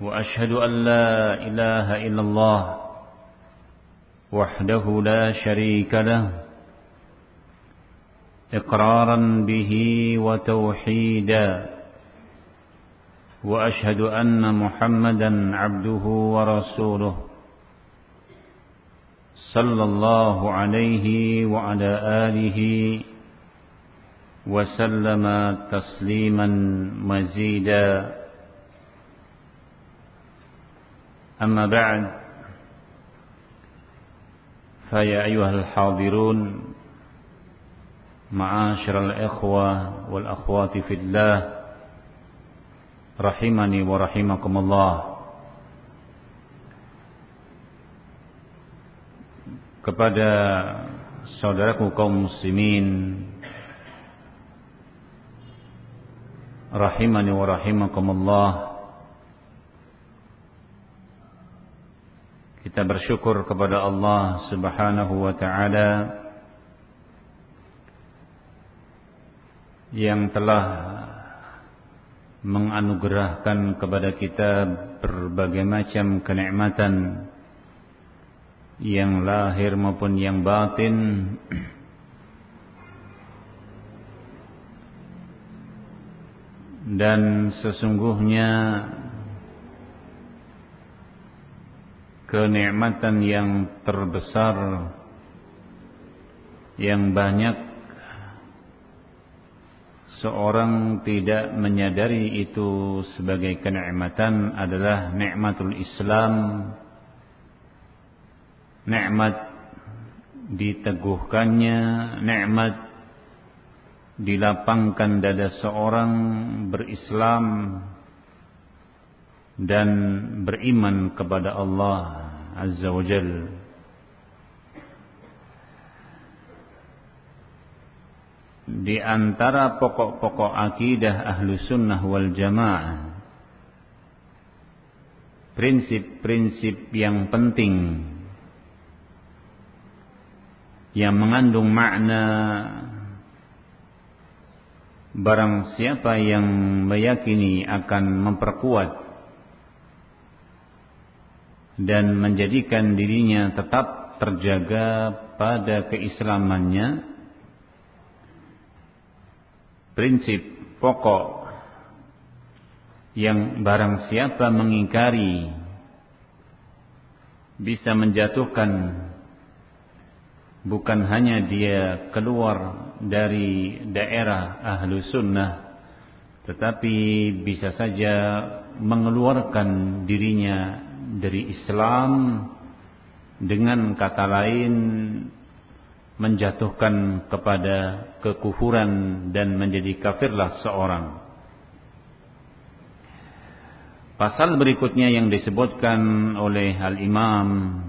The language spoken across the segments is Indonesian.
وأشهد أن لا إله إلا الله وحده لا شريك له إقرارا به وتوحيدا وأشهد أن محمدا عبده ورسوله صلى الله عليه وعلى آله وسلم تسليما مزيدا. أما بعد فيا أيها الحاضرون معاشر الإخوة والأخوات في الله رحمني ورحمكم الله. Kepada saudaraku kaum muslimin rahimani wa rahimakumullah Kita bersyukur kepada Allah Subhanahu wa taala yang telah menganugerahkan kepada kita berbagai macam kenikmatan yang lahir maupun yang batin. Dan sesungguhnya kenikmatan yang terbesar yang banyak. Seorang tidak menyadari itu sebagai kenikmatan adalah nikmatul Islam. Nikmat diteguhkannya nikmat dilapangkan dada seorang berislam dan beriman kepada Allah Azza wa Jal. Di antara pokok-pokok akidah ahlu sunnah wal jamaah Prinsip-prinsip yang penting Yang mengandung makna Barang siapa yang meyakini akan memperkuat dan menjadikan dirinya tetap terjaga pada keislamannya. Prinsip pokok yang barang siapa mengingkari bisa menjatuhkan bukan hanya dia keluar dari daerah ahlu sunnah tetapi bisa saja mengeluarkan dirinya dari Islam dengan kata lain menjatuhkan kepada kekufuran dan menjadi kafirlah seorang. Pasal berikutnya yang disebutkan oleh Al-Imam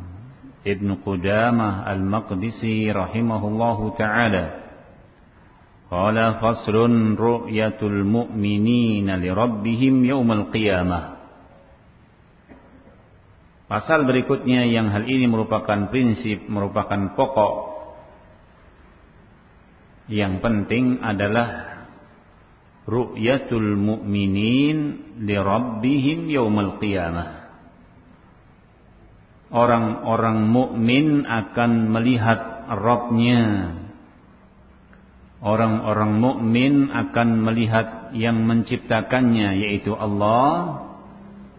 Ibn Qudamah Al-Maqdisi rahimahullahu ta'ala. Qala fasrun ru'yatul mu'minina li rabbihim yawmal qiyamah. Pasal berikutnya yang hal ini merupakan prinsip, merupakan pokok yang penting adalah ru'yatul mu'minin li rabbihim yaumal qiyamah. Orang-orang mukmin akan melihat Rabbnya. Orang-orang mukmin akan melihat yang menciptakannya yaitu Allah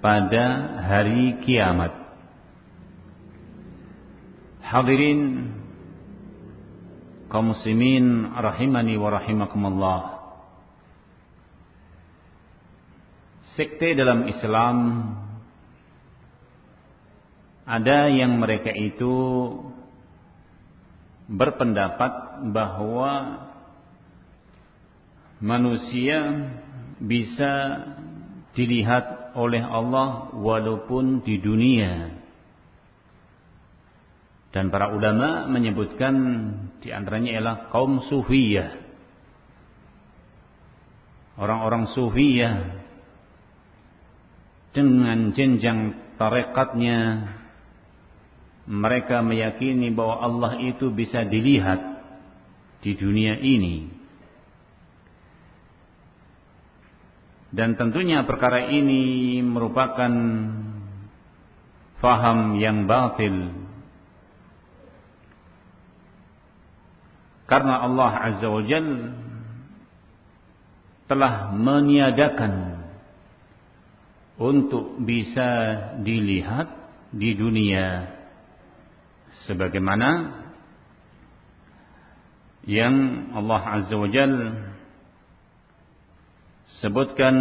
pada hari kiamat. Hadirin kaum muslimin rahimani wa rahimakumullah. Sekte dalam Islam ada yang mereka itu berpendapat bahwa manusia bisa dilihat oleh Allah walaupun di dunia. Dan para ulama menyebutkan di antaranya ialah kaum sufiyah. Orang-orang sufiyah dengan jenjang tarekatnya mereka meyakini bahwa Allah itu bisa dilihat di dunia ini. Dan tentunya perkara ini merupakan faham yang batil. Karena Allah Azza wa Jal telah meniadakan untuk bisa dilihat di dunia. Sebagaimana yang Allah Azza wa Jal sebutkan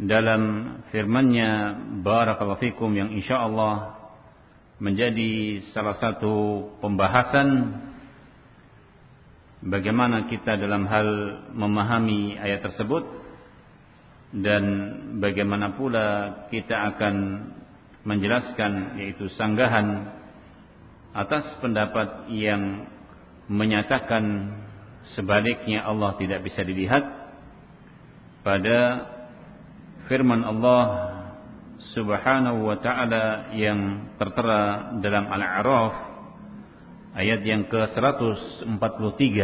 dalam firman-Nya barakallahu fikum yang insyaallah menjadi salah satu pembahasan bagaimana kita dalam hal memahami ayat tersebut dan bagaimana pula kita akan menjelaskan yaitu sanggahan atas pendapat yang menyatakan sebaliknya Allah tidak bisa dilihat pada firman Allah Subhanahu wa taala yang tertera dalam Al-A'raf ayat yang ke-143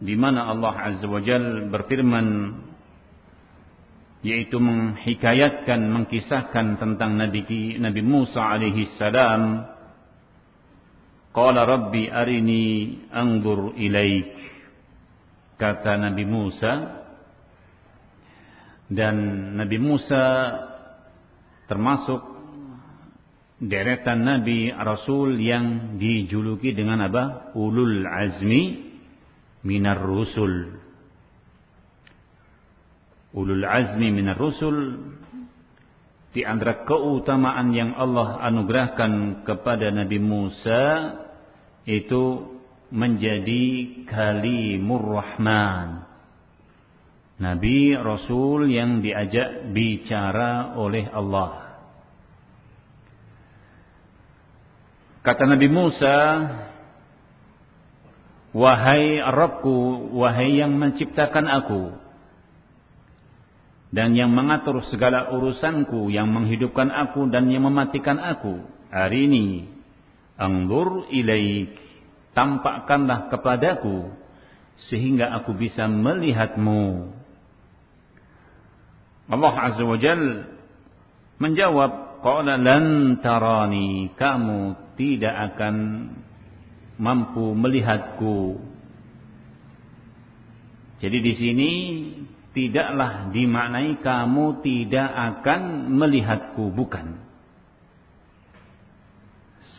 di mana Allah Azza wa Jalla berfirman yaitu menghikayatkan mengkisahkan tentang Nabi Nabi Musa alaihi salam Qala Rabbi arini angur ilaik. Kata Nabi Musa. Dan Nabi Musa termasuk deretan Nabi Rasul yang dijuluki dengan apa? Ulul Azmi minar Rusul. Ulul Azmi minar Rusul di antara keutamaan yang Allah anugerahkan kepada Nabi Musa itu menjadi kalimur rahman. Nabi Rasul yang diajak bicara oleh Allah. Kata Nabi Musa, Wahai Rabbku, wahai yang menciptakan aku, dan yang mengatur segala urusanku, yang menghidupkan aku dan yang mematikan aku. Hari ini, anggur ilaik, tampakkanlah kepadaku, sehingga aku bisa melihatmu. Allah Azza wa Jal menjawab, Qala lan tarani, kamu tidak akan mampu melihatku. Jadi di sini tidaklah dimaknai kamu tidak akan melihatku, bukan.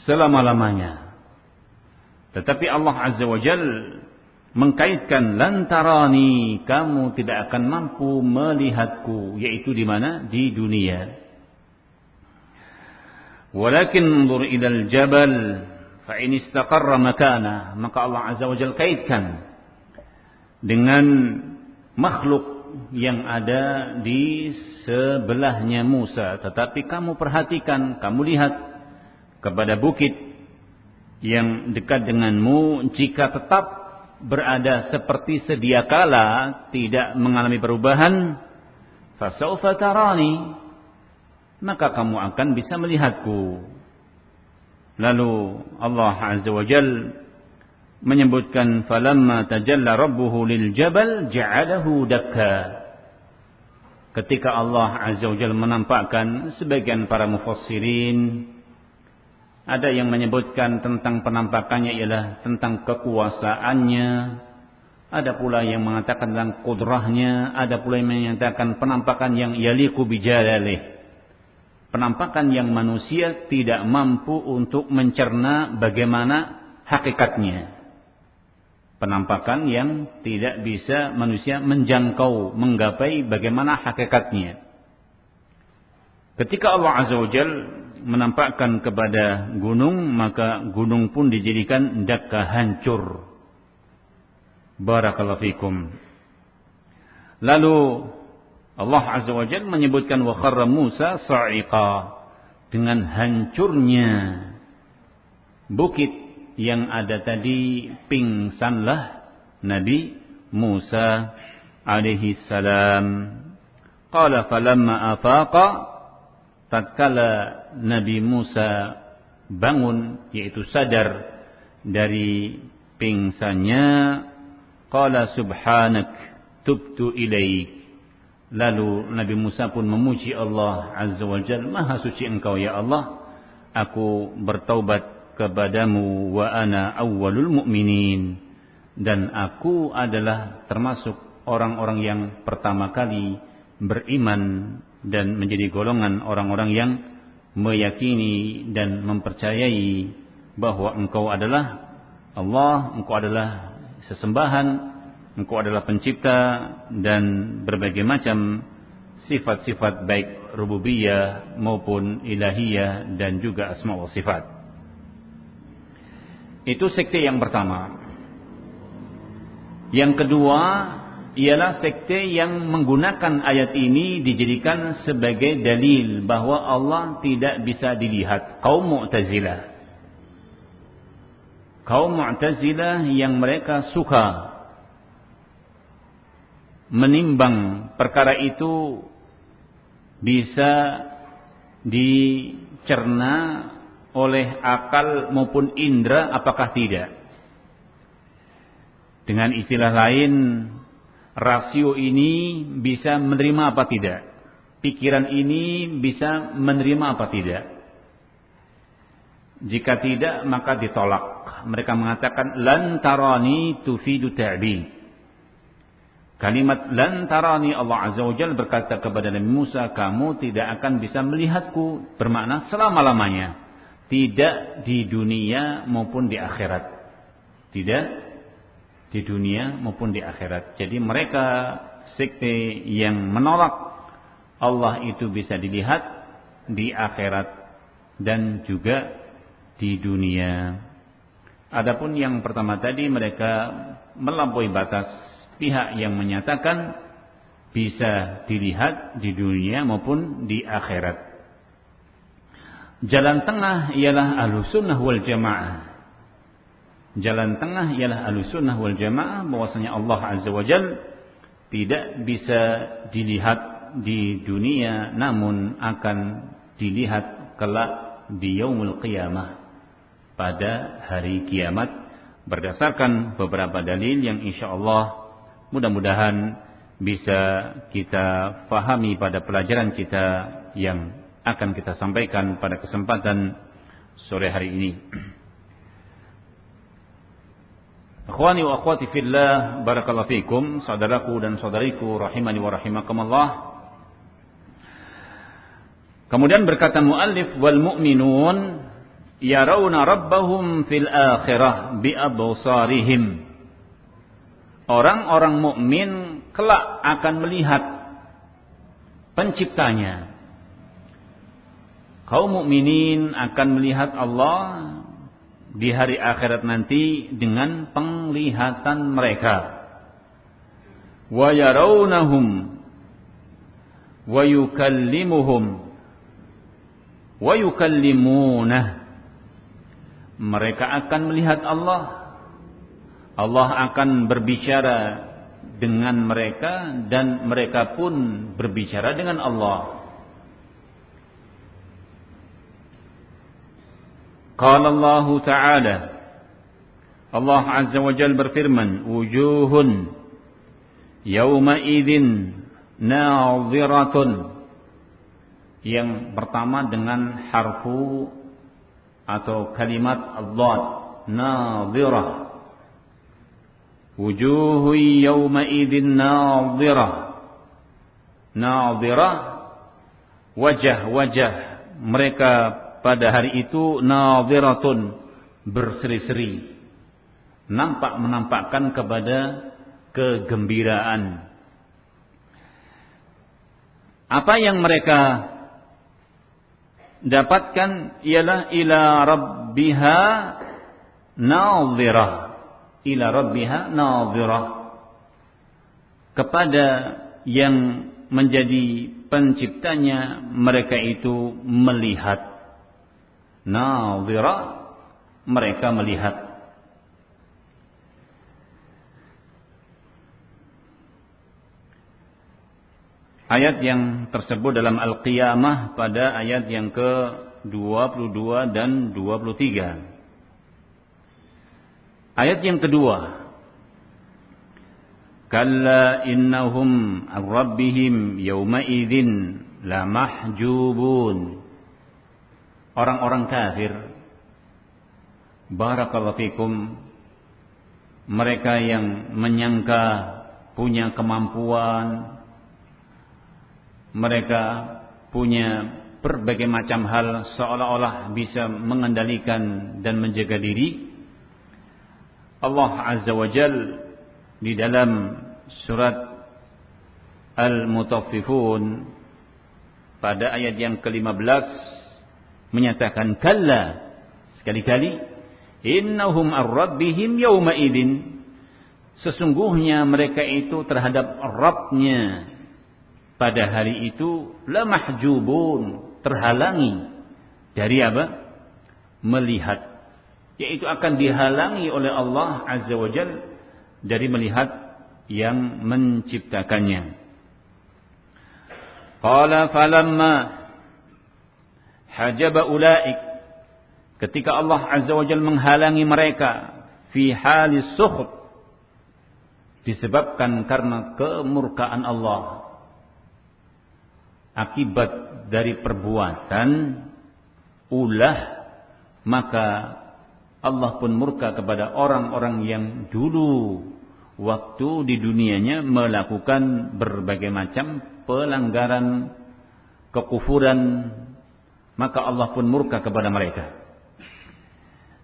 Selama-lamanya. Tetapi Allah Azza wa Jal mengkaitkan lantarani kamu tidak akan mampu melihatku yaitu di mana di dunia walakin mundur ilal jabal fa in istaqarra makana maka Allah azza wajalla kaitkan dengan makhluk yang ada di sebelahnya Musa. Tetapi kamu perhatikan, kamu lihat kepada bukit yang dekat denganmu jika tetap berada seperti sedia kala tidak mengalami perubahan fasaufa tarani maka kamu akan bisa melihatku lalu Allah azza wa jalla menyebutkan falamma tajalla rabbuhu lil jabal ja'alahu dakka. Ketika Allah Azza wa Jalla menampakkan sebagian para mufassirin ada yang menyebutkan tentang penampakannya ialah tentang kekuasaannya, ada pula yang mengatakan tentang kudrahnya, ada pula yang menyatakan penampakan yang yaliku bijalalih. Penampakan yang manusia tidak mampu untuk mencerna bagaimana hakikatnya penampakan yang tidak bisa manusia menjangkau, menggapai bagaimana hakikatnya. Ketika Allah Azza wa Jal menampakkan kepada gunung, maka gunung pun dijadikan dakka hancur. Barakallahu fikum. Lalu Allah Azza wa Jalla menyebutkan wa kharra Musa sa'iqa dengan hancurnya bukit yang ada tadi pingsanlah Nabi Musa alaihi salam. Qala falamma afaqa tatkala Nabi Musa bangun yaitu sadar dari pingsannya qala subhanak tubtu ilaik Lalu Nabi Musa pun memuji Allah Azza wa Jal. Maha suci engkau ya Allah. Aku bertaubat kepadamu wa ana awwalul mu'minin. Dan aku adalah termasuk orang-orang yang pertama kali beriman dan menjadi golongan orang-orang yang meyakini dan mempercayai bahwa engkau adalah Allah, engkau adalah sesembahan Engkau adalah pencipta dan berbagai macam sifat-sifat baik rububiyah maupun ilahiyah dan juga asma wa sifat. Itu sekte yang pertama. Yang kedua ialah sekte yang menggunakan ayat ini dijadikan sebagai dalil bahwa Allah tidak bisa dilihat. Kaum Mu'tazilah. Kaum Mu'tazilah yang mereka suka menimbang perkara itu bisa dicerna oleh akal maupun indera apakah tidak. Dengan istilah lain, rasio ini bisa menerima apa tidak. Pikiran ini bisa menerima apa tidak. Jika tidak, maka ditolak. Mereka mengatakan, lantarani tufidu ta'bid Kalimat lantarani Allah Azza wa Jalla berkata kepada Nabi Musa, kamu tidak akan bisa melihatku. Bermakna selama-lamanya. Tidak di dunia maupun di akhirat. Tidak di dunia maupun di akhirat. Jadi mereka sekte yang menolak Allah itu bisa dilihat di akhirat dan juga di dunia. Adapun yang pertama tadi mereka melampaui batas pihak yang menyatakan bisa dilihat di dunia maupun di akhirat. Jalan tengah ialah alusunnah wal jamaah. Jalan tengah ialah alusunnah wal jamaah bahwasanya Allah Azza wa Jal tidak bisa dilihat di dunia namun akan dilihat kelak di yaumul qiyamah pada hari kiamat berdasarkan beberapa dalil yang insya Allah Mudah-mudahan bisa kita fahami pada pelajaran kita yang akan kita sampaikan pada kesempatan sore hari ini. Akhwani wa akhwati fillah, barakallahu fikum, saudaraku dan saudariku rahimani wa rahimakumullah. Kemudian berkata muallif wal mu'minun yarawna rabbahum fil akhirah bi absarihim orang-orang mukmin kelak akan melihat penciptanya. Kaum mukminin akan melihat Allah di hari akhirat nanti dengan penglihatan mereka. Wa yarawnahum wa yukallimuhum wa yukallimunah. Mereka akan melihat Allah Allah akan berbicara dengan mereka dan mereka pun berbicara dengan Allah. Qala Allah Ta'ala Allah Azza wa Jalla berfirman, "Wujuhun yawma idzin nadhiratun." Yang pertama dengan harfu atau kalimat Allah, nadhirah Wujuhu yawma idin nadhirah. Wajah-wajah mereka pada hari itu nadhiratun berseri-seri. Nampak menampakkan kepada kegembiraan. Apa yang mereka dapatkan ialah ila rabbiha nadhirah ila rabbiha nadhirah kepada yang menjadi penciptanya mereka itu melihat. Nadhira mereka melihat. Ayat yang tersebut dalam Al-Qiyamah pada ayat yang ke-22 dan 23 ayat yang kedua Kalla innahum rabbihim yawma idzin la mahjubun. Orang-orang kafir barakallahu fikum mereka yang menyangka punya kemampuan mereka punya berbagai macam hal seolah-olah bisa mengendalikan dan menjaga diri Allah Azza wa Jalla di dalam surat Al-Mutaffifun pada ayat yang ke-15 menyatakan kalla sekali-kali innahum ar-rabbihim yawma idin. Sesungguhnya mereka itu terhadap Rabbnya pada hari itu la mahjubun terhalangi. Dari apa? Melihat yaitu akan dihalangi oleh Allah azza wajalla dari melihat yang menciptakannya. Qala falamma hajaba ulaik ketika Allah Azza wa Jalla menghalangi mereka fi halis sukhut disebabkan karena kemurkaan Allah akibat dari perbuatan ulah maka Allah pun murka kepada orang-orang yang dulu waktu di dunianya melakukan berbagai macam pelanggaran kekufuran maka Allah pun murka kepada mereka.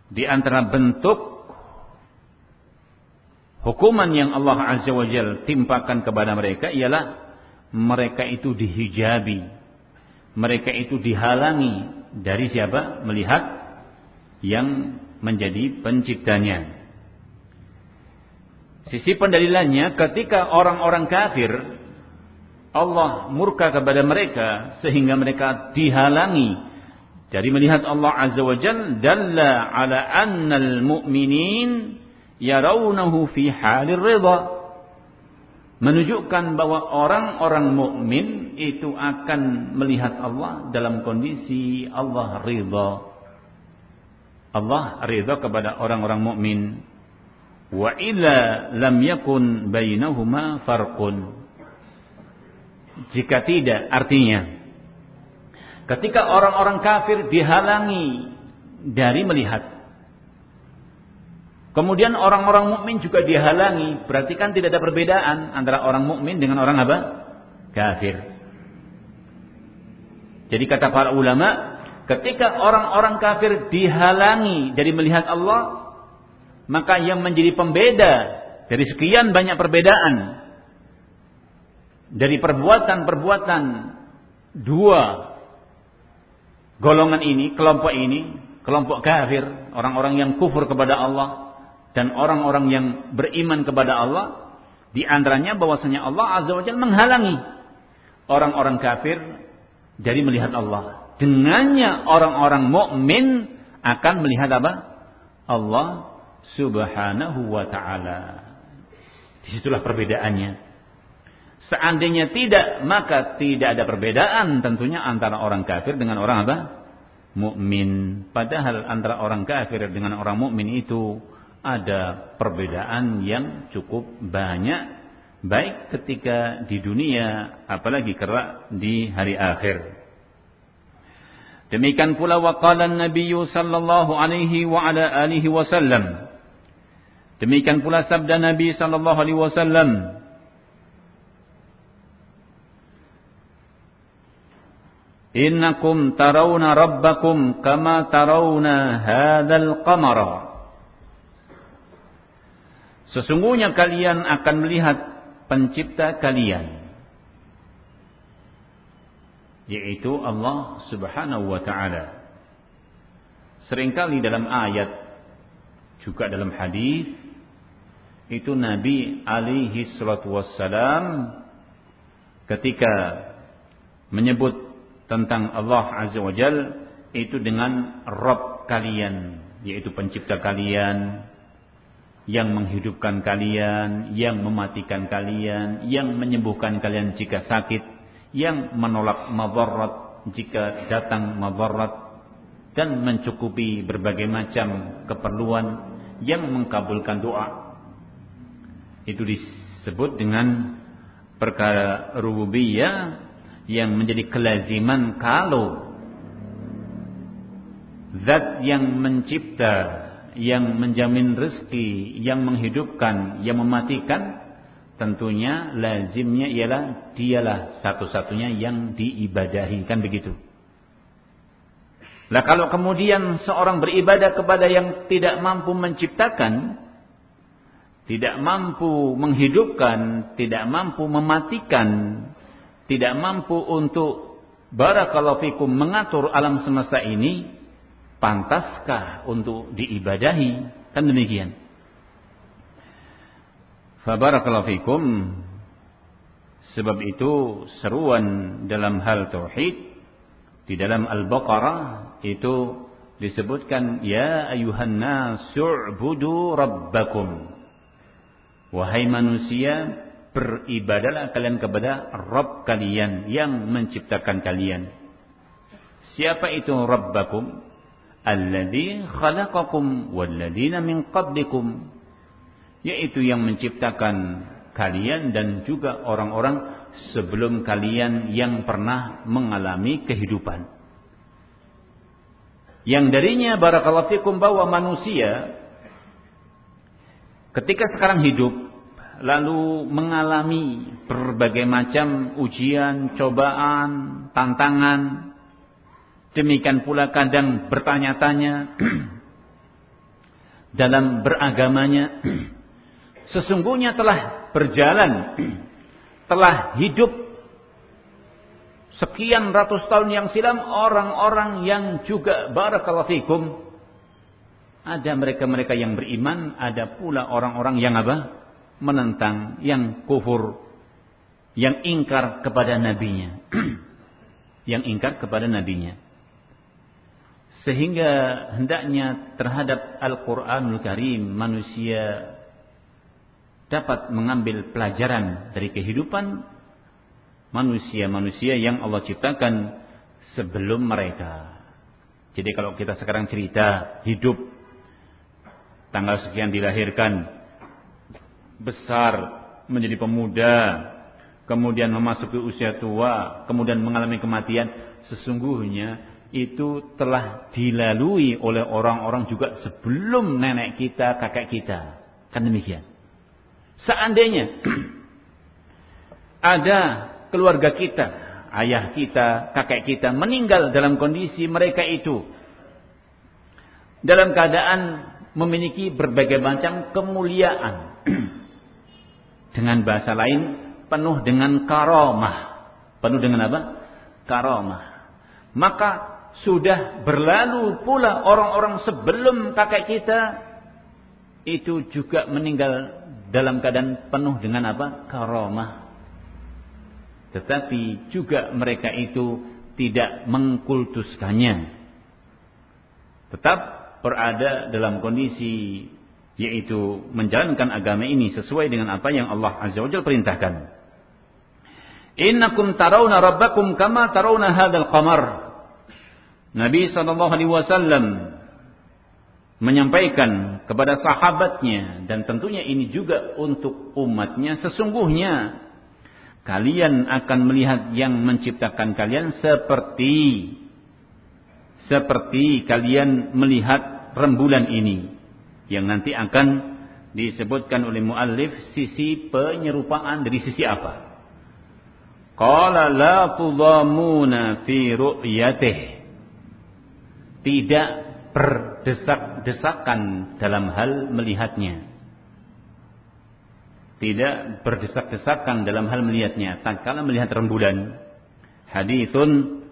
Di antara bentuk hukuman yang Allah Azza wa Jal timpakan kepada mereka ialah mereka itu dihijabi mereka itu dihalangi. Dari siapa? Melihat yang menjadi penciptanya. Sisi pendalilannya ketika orang-orang kafir Allah murka kepada mereka sehingga mereka dihalangi dari melihat Allah Azza wa Jal dalla ala annal mu'minin yarawnahu fi halir ridha menunjukkan bahwa orang-orang mukmin itu akan melihat Allah dalam kondisi Allah ridha Allah ridha kepada orang-orang mukmin. Wa illa lam yakun bainahuma farqun. Jika tidak, artinya ketika orang-orang kafir dihalangi dari melihat Kemudian orang-orang mukmin juga dihalangi, berarti kan tidak ada perbedaan antara orang mukmin dengan orang apa? Kafir. Jadi kata para ulama, Ketika orang-orang kafir dihalangi dari melihat Allah, maka yang menjadi pembeda dari sekian banyak perbedaan dari perbuatan-perbuatan dua golongan ini, kelompok ini, kelompok kafir, orang-orang yang kufur kepada Allah dan orang-orang yang beriman kepada Allah, di antaranya bahwasanya Allah Azza wa Jalla menghalangi orang-orang kafir dari melihat Allah dengannya orang-orang mukmin akan melihat apa? Allah Subhanahu wa taala. Di situlah perbedaannya. Seandainya tidak, maka tidak ada perbedaan tentunya antara orang kafir dengan orang apa? Mukmin. Padahal antara orang kafir dengan orang mukmin itu ada perbedaan yang cukup banyak baik ketika di dunia apalagi kerak di hari akhir. Demikian pula waqala Nabi sallallahu alaihi wa ala alihi wasallam. Demikian pula sabda Nabi sallallahu alaihi wasallam. Innakum tarawna rabbakum kama tarawna hadzal qamara. Sesungguhnya kalian akan melihat pencipta kalian yaitu Allah Subhanahu wa taala. Seringkali dalam ayat juga dalam hadis itu Nabi alaihi salatu wassalam ketika menyebut tentang Allah Azza wa itu dengan Rob kalian yaitu pencipta kalian yang menghidupkan kalian, yang mematikan kalian, yang menyembuhkan kalian jika sakit, yang menolak madarat jika datang madarat dan mencukupi berbagai macam keperluan yang mengkabulkan doa. Itu disebut dengan perkara rububiyah yang menjadi kelaziman kalau zat yang mencipta yang menjamin rezeki, yang menghidupkan, yang mematikan, tentunya lazimnya ialah dialah satu-satunya yang diibadahi, kan begitu. Lah kalau kemudian seorang beribadah kepada yang tidak mampu menciptakan, tidak mampu menghidupkan, tidak mampu mematikan, tidak mampu untuk barakallahu mengatur alam semesta ini, pantaskah untuk diibadahi? Kan demikian. Fabarakallahu fikum. Sebab itu seruan dalam hal tauhid di dalam Al-Baqarah itu disebutkan ya ayuhan nasu'budu rabbakum. Wahai manusia, beribadalah kalian kepada Rabb kalian yang menciptakan kalian. Siapa itu Rabbakum? alladzi khalaqakum walladzina min qablikum yaitu yang menciptakan kalian dan juga orang-orang sebelum kalian yang pernah mengalami kehidupan yang darinya barakallahu fikum bahwa manusia ketika sekarang hidup lalu mengalami berbagai macam ujian, cobaan, tantangan Demikian pula kadang bertanya-tanya dalam beragamanya. Sesungguhnya telah berjalan, telah hidup sekian ratus tahun yang silam orang-orang yang juga barakallahu fikum. Ada mereka-mereka yang beriman, ada pula orang-orang yang apa? Menentang, yang kufur, yang ingkar kepada nabinya. yang ingkar kepada nabinya. Sehingga hendaknya terhadap Al-Quranul Karim manusia dapat mengambil pelajaran dari kehidupan manusia-manusia yang Allah ciptakan sebelum mereka. Jadi kalau kita sekarang cerita hidup tanggal sekian dilahirkan besar menjadi pemuda kemudian memasuki usia tua kemudian mengalami kematian sesungguhnya itu telah dilalui oleh orang-orang juga sebelum nenek kita, kakek kita. Kan demikian. Seandainya ada keluarga kita, ayah kita, kakek kita meninggal dalam kondisi mereka itu dalam keadaan memiliki berbagai macam kemuliaan. dengan bahasa lain penuh dengan karomah. Penuh dengan apa? Karomah. Maka sudah berlalu pula orang-orang sebelum kakek kita itu juga meninggal dalam keadaan penuh dengan apa? Karomah. Tetapi juga mereka itu tidak mengkultuskannya. Tetap berada dalam kondisi yaitu menjalankan agama ini sesuai dengan apa yang Allah Azza wa Jalla perintahkan. Innakum tarawna rabbakum kama tarawna hadzal qamar Nabi Shallallahu Alaihi Wasallam menyampaikan kepada sahabatnya dan tentunya ini juga untuk umatnya sesungguhnya kalian akan melihat yang menciptakan kalian seperti seperti kalian melihat rembulan ini yang nanti akan disebutkan oleh muallif sisi penyerupaan dari sisi apa? Qala la tudamuna fi ru'yatihi tidak berdesak-desakan dalam hal melihatnya. Tidak berdesak-desakan dalam hal melihatnya. Tatkala melihat rembulan. Hadithun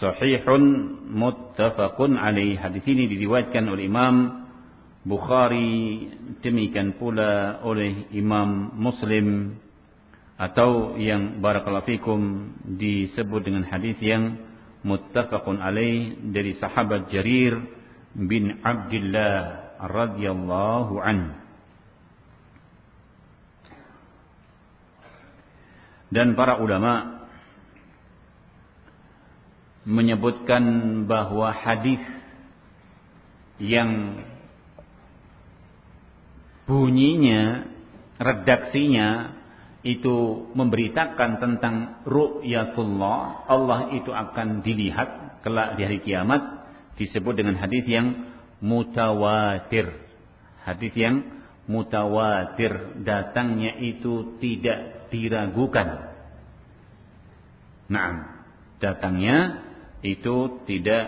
sahihun muttafaqun alaih. Hadis ini diriwayatkan oleh Imam Bukhari. Demikian pula oleh Imam Muslim. atau yang barakallahu fikum disebut dengan hadis yang muttafaqun alaih dari sahabat Jarir bin Abdullah radhiyallahu an. Dan para ulama menyebutkan bahwa hadis yang bunyinya redaksinya itu memberitakan tentang ru'yatullah, Allah itu akan dilihat kelak di hari kiamat disebut dengan hadis yang mutawatir. Hadis yang mutawatir datangnya itu tidak diragukan. Nah, datangnya itu tidak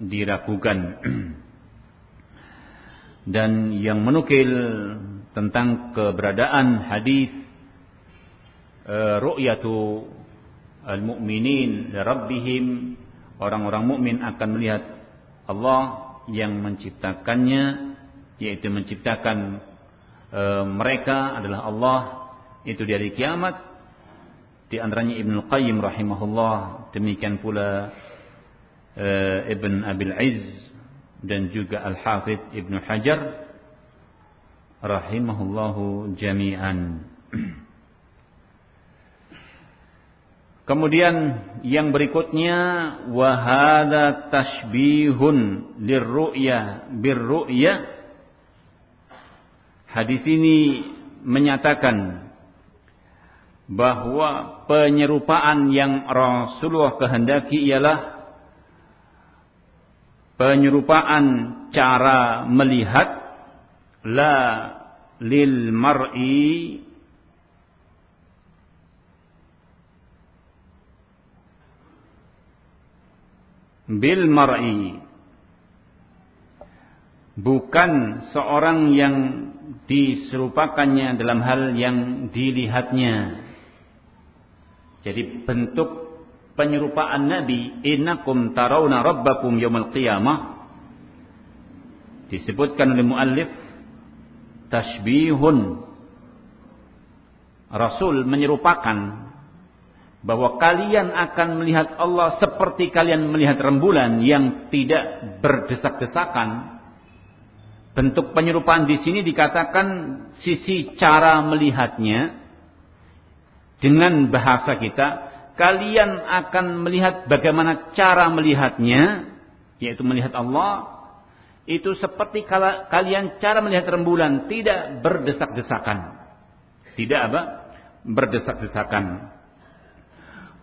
diragukan. Dan yang menukil tentang keberadaan hadis Eh, ru'yatu al-mu'minin rabbihim orang-orang mukmin akan melihat Allah yang menciptakannya yaitu menciptakan e, mereka adalah Allah. Itu dari kiamat. Di antaranya Ibnu Qayyim rahimahullah demikian pula e, Ibn Abil Izz dan juga Al-Hafidh Ibnu Hajar rahimahullahu jami'an Kemudian yang berikutnya wahada tashbihun lirru'ya birru'ya. Hadis ini menyatakan bahwa penyerupaan yang Rasulullah kehendaki ialah penyerupaan cara melihat la lil mar'i bil mar'i. Bukan seorang yang diserupakannya dalam hal yang dilihatnya. Jadi bentuk penyerupaan Nabi innakum tarawna rabbakum yaumil qiyamah disebutkan oleh muallif tashbihun. Rasul menyerupakan bahwa kalian akan melihat Allah seperti kalian melihat rembulan yang tidak berdesak-desakan. Bentuk penyerupaan di sini dikatakan sisi cara melihatnya dengan bahasa kita, kalian akan melihat bagaimana cara melihatnya, yaitu melihat Allah itu seperti kalian cara melihat rembulan tidak berdesak-desakan. Tidak apa? Berdesak-desakan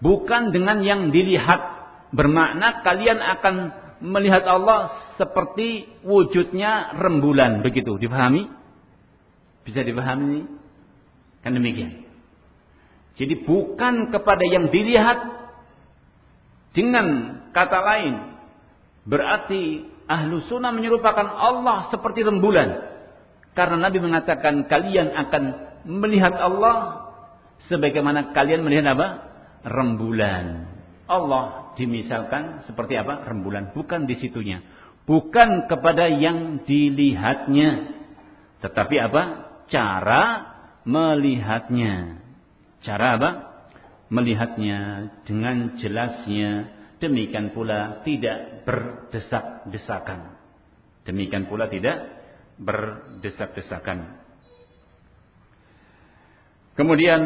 bukan dengan yang dilihat. Bermakna kalian akan melihat Allah seperti wujudnya rembulan. Begitu dipahami? Bisa dipahami? Kan demikian. Jadi bukan kepada yang dilihat dengan kata lain. Berarti ahlu sunnah menyerupakan Allah seperti rembulan. Karena Nabi mengatakan kalian akan melihat Allah sebagaimana kalian melihat apa rembulan. Allah dimisalkan seperti apa? Rembulan. Bukan di situnya. Bukan kepada yang dilihatnya. Tetapi apa? Cara melihatnya. Cara apa? Melihatnya dengan jelasnya. Demikian pula tidak berdesak-desakan. Demikian pula tidak berdesak-desakan. Kemudian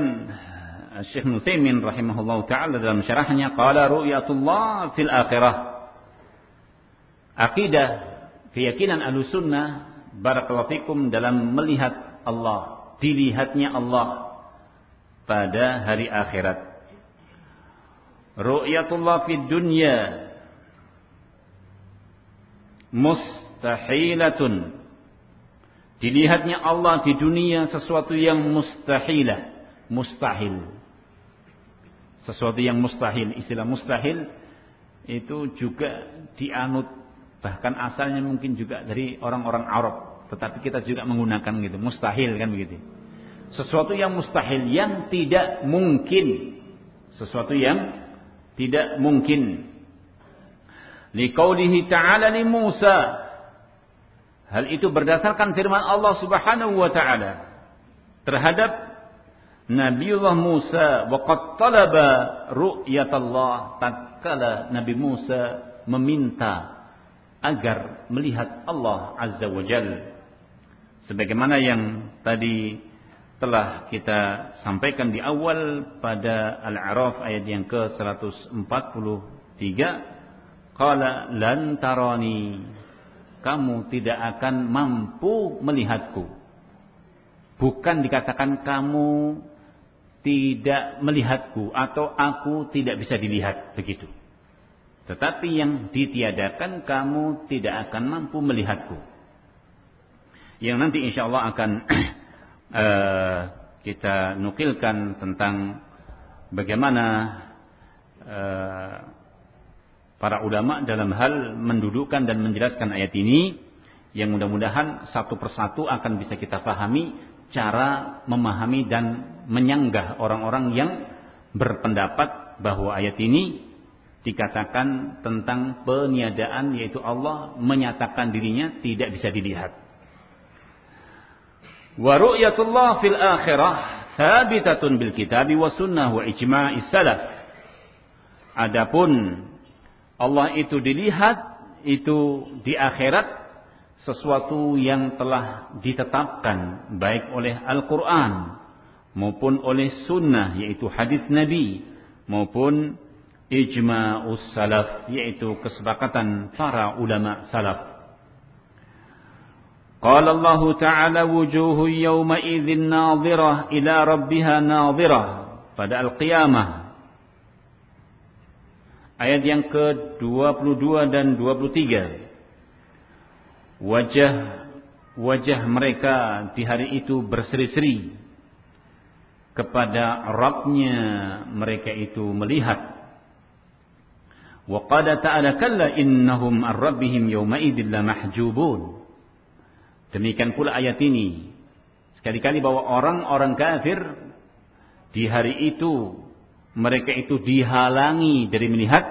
Syekh Nusaimin rahimahullah taala dalam syarahnya qala ru'yatullah fil akhirah. Akidah keyakinan Ahlussunnah barakallahu fikum dalam melihat Allah, dilihatnya Allah pada hari akhirat. Ru'yatullah fid dunya mustahilatun. Dilihatnya Allah di dunia sesuatu yang mustahilah, mustahil sesuatu yang mustahil. Istilah mustahil itu juga dianut bahkan asalnya mungkin juga dari orang-orang Arab, tetapi kita juga menggunakan gitu, mustahil kan begitu. Sesuatu yang mustahil yang tidak mungkin. Sesuatu yang tidak mungkin. Liqaulihi ta'ala li Musa. Hal itu berdasarkan firman Allah Subhanahu wa taala terhadap Nabiullah Musa waqad talaba ru'yatallah. Tatkala Nabi Musa meminta agar melihat Allah Azza wa Jal. Sebagaimana yang tadi telah kita sampaikan di awal pada Al-A'raf ayat yang ke-143 qala lan tarani kamu tidak akan mampu melihatku. Bukan dikatakan kamu tidak melihatku atau aku tidak bisa dilihat begitu. Tetapi yang ditiadakan kamu tidak akan mampu melihatku. Yang nanti insya Allah akan uh, kita nukilkan tentang bagaimana uh, para ulama dalam hal mendudukkan dan menjelaskan ayat ini yang mudah-mudahan satu persatu akan bisa kita pahami cara memahami dan menyanggah orang-orang yang berpendapat bahwa ayat ini dikatakan tentang peniadaan yaitu Allah menyatakan dirinya tidak bisa dilihat. Wa ru'yatullah fil akhirah thabitatun bil kitab wa sunnah wa ijma'is salaf. Adapun Allah itu dilihat itu di akhirat sesuatu yang telah ditetapkan baik oleh Al-Quran maupun oleh sunnah yaitu hadis Nabi maupun ijma'us salaf yaitu kesepakatan para ulama salaf. Qala Allah Ta'ala wujuhu yawma idzin nadhirah ila rabbiha nadhirah pada al-qiyamah. Ayat yang ke-22 dan 23 wajah wajah mereka di hari itu berseri-seri kepada Rabbnya. Mereka itu melihat. Wa ta'ala kalla innahum ar-rabbihim yawma idzin mahjubun. Demikian pula ayat ini. Sekali-kali bahwa orang-orang kafir di hari itu mereka itu dihalangi dari melihat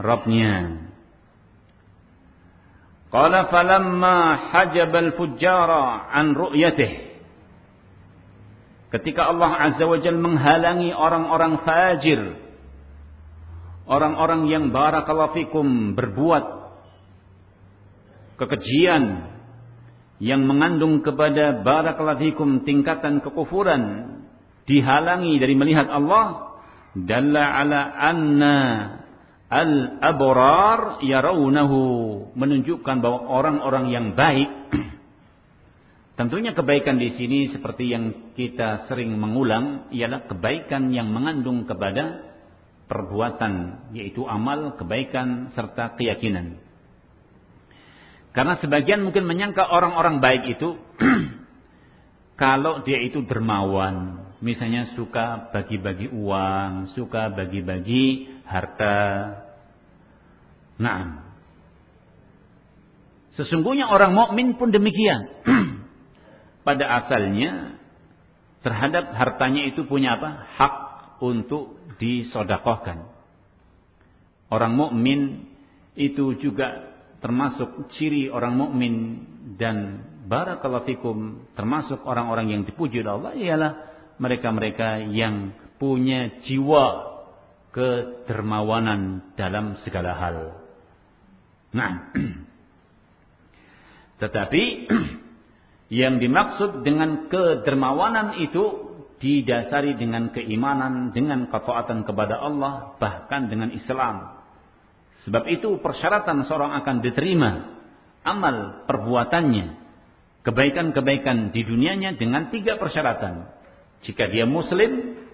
Rabbnya Qala falamma hajabal fujjara an ru'yatih. Ketika Allah Azza wa Jalla menghalangi orang-orang fajir, orang-orang yang barakallahu fikum berbuat kekejian yang mengandung kepada barakallahu fikum tingkatan kekufuran dihalangi dari melihat Allah dalla ala anna Al-abrar yarawnahu menunjukkan bahwa orang-orang yang baik tentunya kebaikan di sini seperti yang kita sering mengulang ialah kebaikan yang mengandung kepada perbuatan yaitu amal, kebaikan serta keyakinan. Karena sebagian mungkin menyangka orang-orang baik itu kalau dia itu dermawan, misalnya suka bagi-bagi uang, suka bagi-bagi harta. Nah, sesungguhnya orang mukmin pun demikian. Pada asalnya terhadap hartanya itu punya apa? Hak untuk disodakohkan. Orang mukmin itu juga termasuk ciri orang mukmin dan barakallahu fikum termasuk orang-orang yang dipuji oleh Allah ialah mereka-mereka yang punya jiwa kedermawanan dalam segala hal. Nah, tetapi yang dimaksud dengan kedermawanan itu didasari dengan keimanan, dengan ketaatan kepada Allah, bahkan dengan Islam. Sebab itu persyaratan seorang akan diterima amal perbuatannya, kebaikan-kebaikan di dunianya dengan tiga persyaratan. Jika dia muslim,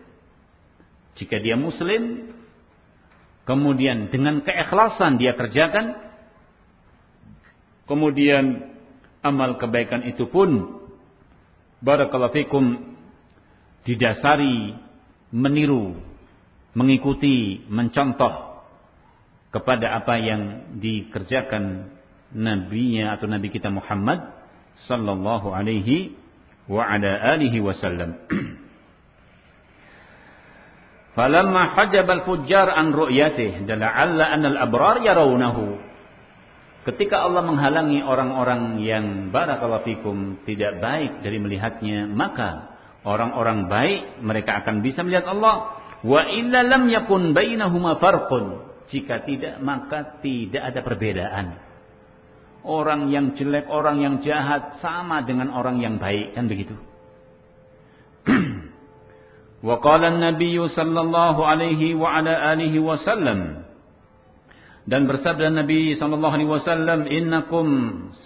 jika dia muslim, kemudian dengan keikhlasan dia kerjakan, kemudian amal kebaikan itu pun barakallahu fikum didasari meniru, mengikuti, mencontoh kepada apa yang dikerjakan nabinya atau nabi kita Muhammad sallallahu alaihi wa ala alihi wasallam. Falamma hajabal fujjar an ru'yatih dala'alla anal abrar yarawnahu. Ketika Allah menghalangi orang-orang yang barakallahu fikum tidak baik dari melihatnya, maka orang-orang baik mereka akan bisa melihat Allah. Wa illa lam yakun bainahuma farqun. Jika tidak maka tidak ada perbedaan. Orang yang jelek orang yang jahat sama dengan orang yang baik kan begitu qala an-nabiy sallallahu alaihi wa ala alihi wasallam dan bersabda Nabi sallallahu alaihi wasallam innakum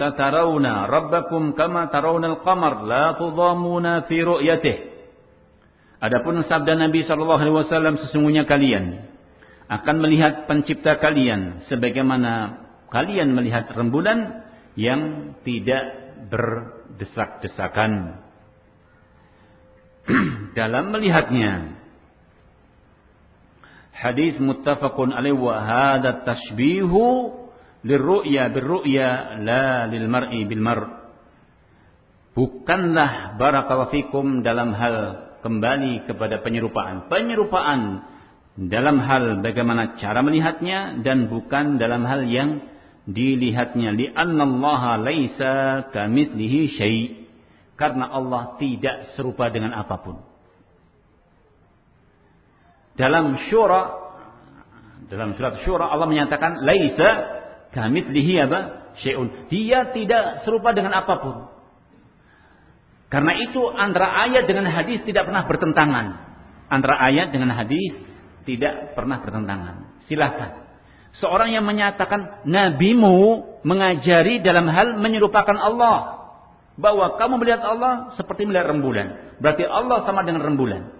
satarawna rabbakum kama tarawna al-qamar la tudamuna fi ru'yatihi Adapun sabda Nabi sallallahu alaihi wasallam sesungguhnya kalian akan melihat pencipta kalian sebagaimana kalian melihat rembulan yang tidak berdesak-desakan dalam melihatnya hadis muttafaqun alaihi wa hadha tashbihu lirru'ya birru'ya la lil mar'i bil mar. Bukanlah barakallahu fikum dalam hal kembali kepada penyerupaan. Penyerupaan dalam hal bagaimana cara melihatnya dan bukan dalam hal yang dilihatnya. Li annallaha laisa kamitslihi syai karena Allah tidak serupa dengan apa pun dalam syura dalam surat syura Allah menyatakan laisa kamitslihi apa syai'un. Dia tidak serupa dengan apa pun. Karena itu antara ayat dengan hadis tidak pernah bertentangan. Antara ayat dengan hadis tidak pernah bertentangan. Silakan. Seorang yang menyatakan nabimu mengajari dalam hal menyerupakan Allah. Bahwa kamu melihat Allah seperti melihat rembulan. Berarti Allah sama dengan rembulan.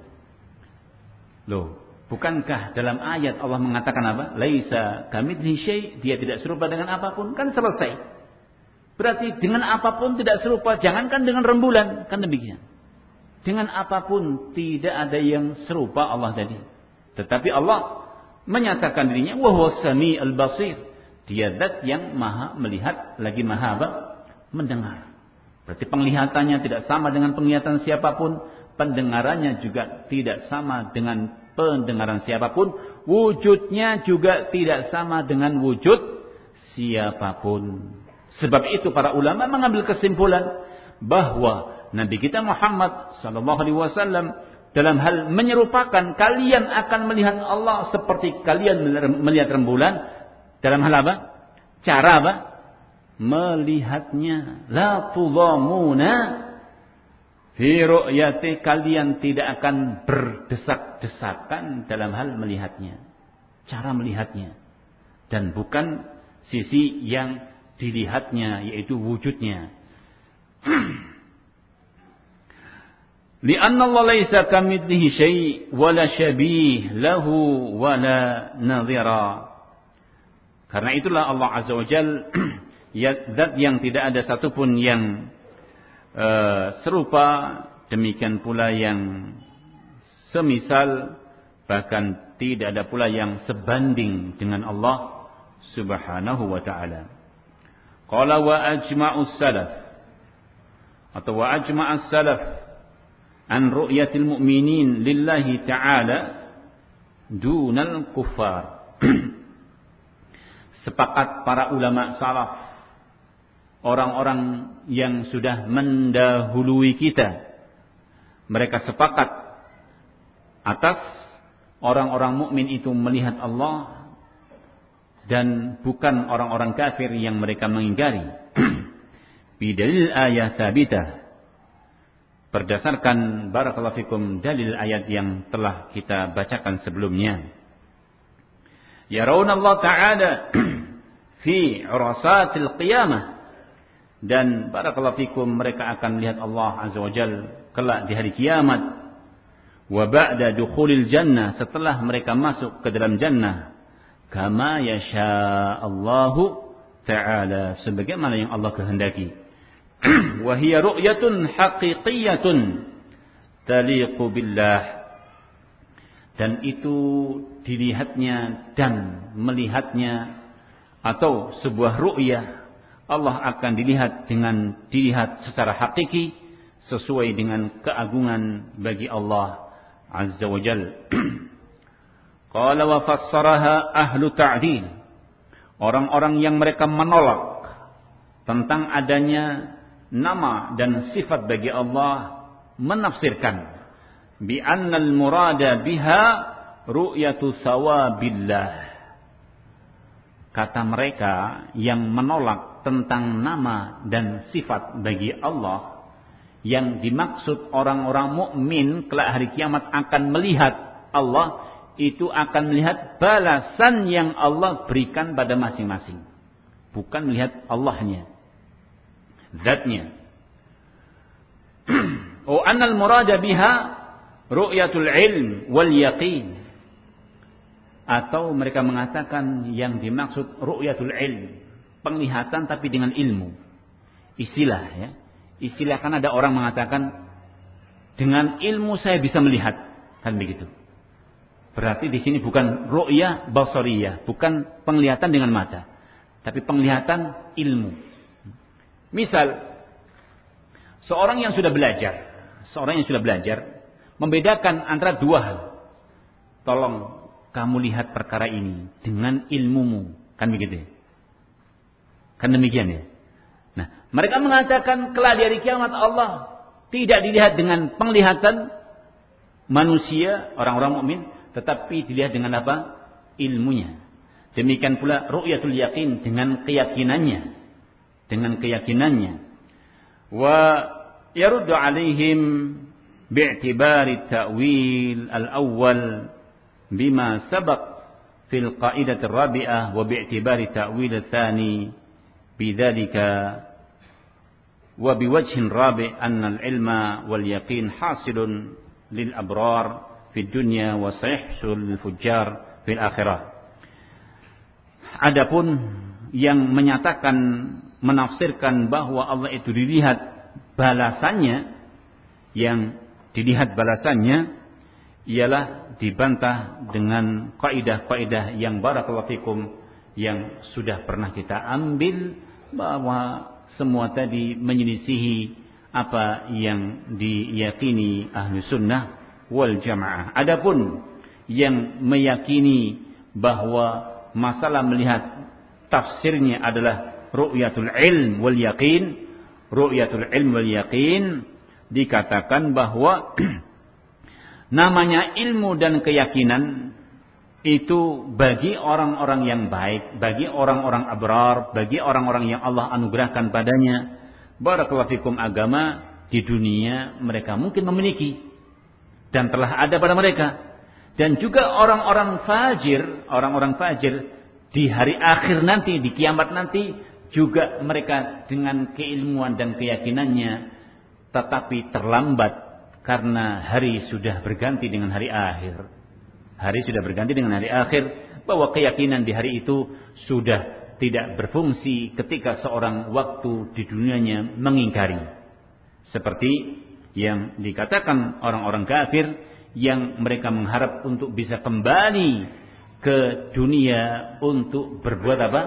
Loh, Bukankah dalam ayat Allah mengatakan apa? Laisa kamitsli syai, dia tidak serupa dengan apa pun, kan selesai. Berarti dengan apa pun tidak serupa, jangankan dengan rembulan, kan demikian. Dengan apa pun tidak ada yang serupa Allah tadi. Tetapi Allah menyatakan dirinya wahwa sami al-basir. Dia zat yang maha melihat lagi maha apa? mendengar. Berarti penglihatannya tidak sama dengan penglihatan siapa pun, pendengarannya juga tidak sama dengan pendengaran siapa pun, wujudnya juga tidak sama dengan wujud siapa pun. Sebab itu para ulama mengambil kesimpulan bahwa Nabi kita Muhammad wasallam dalam hal menyerupakan kalian akan melihat Allah seperti kalian melihat rembulan dalam hal apa? Cara apa? Melihatnya la tudhamuna Fi ru'yati kalian tidak akan berdesak-desakan dalam hal melihatnya. Cara melihatnya. Dan bukan sisi yang dilihatnya yaitu wujudnya. Lianna Allah laisa kamitslihi syai' wala syabih lahu wala nadhira. Karena itulah Allah Azza wa zat yang tidak ada satupun yang Eh, serupa demikian pula yang semisal bahkan tidak ada pula yang sebanding dengan Allah Subhanahu wa taala. Qala wa ajma'us salaf atau wa ajma'as salaf an ru'yatil mu'minin lillahi ta'ala dunal kuffar. Sepakat para ulama salaf orang-orang yang sudah mendahului kita. Mereka sepakat atas orang-orang mukmin itu melihat Allah dan bukan orang-orang kafir yang mereka mengingkari. Bidalil ayat sabitah. Berdasarkan barakallahu fikum dalil ayat yang telah kita bacakan sebelumnya. Ya Allah Ta'ala fi urasatil qiyamah dan barakallahu fikum mereka akan melihat Allah azza wajal kelak di hari kiamat. Wa ba'da dukhulil jannah setelah mereka masuk ke dalam jannah. Kama yasha Allahu taala sebagaimana yang Allah kehendaki. Wa hiya ru'yatun haqiqiyatun taliqu billah. Dan itu dilihatnya dan melihatnya atau sebuah ru'yah Allah akan dilihat dengan dilihat secara hakiki sesuai dengan keagungan bagi Allah Azza wa Jal. Qala wa fassaraha ahlu ta'dil. Orang-orang yang mereka menolak tentang adanya nama dan sifat bagi Allah menafsirkan bi annal murada biha ru'yatu sawabillah. Kata mereka yang menolak tentang nama dan sifat bagi Allah yang dimaksud orang-orang mukmin kelak hari kiamat akan melihat Allah itu akan melihat balasan yang Allah berikan pada masing-masing. Bukan melihat Allahnya. Zatnya. oh annal murada biha ru'yatul ilm wal yaqin atau mereka mengatakan yang dimaksud ru'yatul ilm penglihatan tapi dengan ilmu istilah ya istilah kan ada orang mengatakan dengan ilmu saya bisa melihat kan begitu berarti di sini bukan ru'yah basariyah bukan penglihatan dengan mata tapi penglihatan ilmu misal seorang yang sudah belajar seorang yang sudah belajar membedakan antara dua hal. Tolong kamu lihat perkara ini dengan ilmumu. Kan begitu ya? Kan demikian ya. Nah, mereka mengatakan kelak di hari kiamat Allah tidak dilihat dengan penglihatan manusia, orang-orang mukmin, tetapi dilihat dengan apa? ilmunya. Demikian pula ru'yatul yakin dengan keyakinannya. Dengan keyakinannya. Wa yaruddu alaihim bi'tibari ta'wil al-awwal bima sabaq fil qa'idat rabi'ah wa bi'tibari ta'wil tsani بذلك وبوجه رابع أن العلم واليقين حاصل للأبرار في الدنيا وسيحصل للفجار في الآخرة Adapun yang menyatakan menafsirkan bahwa Allah itu dilihat balasannya yang dilihat balasannya ialah dibantah dengan kaidah-kaidah yang barakallahu fikum yang sudah pernah kita ambil bahwa semua tadi menyelisihi apa yang diyakini ahlu sunnah wal jamaah. Adapun yang meyakini bahwa masalah melihat tafsirnya adalah ru'yatul ilm wal yaqin, ru'yatul ilm wal yaqin dikatakan bahwa namanya ilmu dan keyakinan itu bagi orang-orang yang baik, bagi orang-orang abrar, bagi orang-orang yang Allah anugerahkan padanya barakallahu fikum agama di dunia mereka mungkin memiliki dan telah ada pada mereka dan juga orang-orang fajir, orang-orang fajir di hari akhir nanti, di kiamat nanti juga mereka dengan keilmuan dan keyakinannya tetapi terlambat karena hari sudah berganti dengan hari akhir. Hari sudah berganti dengan hari akhir bahwa keyakinan di hari itu sudah tidak berfungsi ketika seorang waktu di dunianya mengingkari. Seperti yang dikatakan orang-orang kafir yang mereka mengharap untuk bisa kembali ke dunia untuk berbuat apa?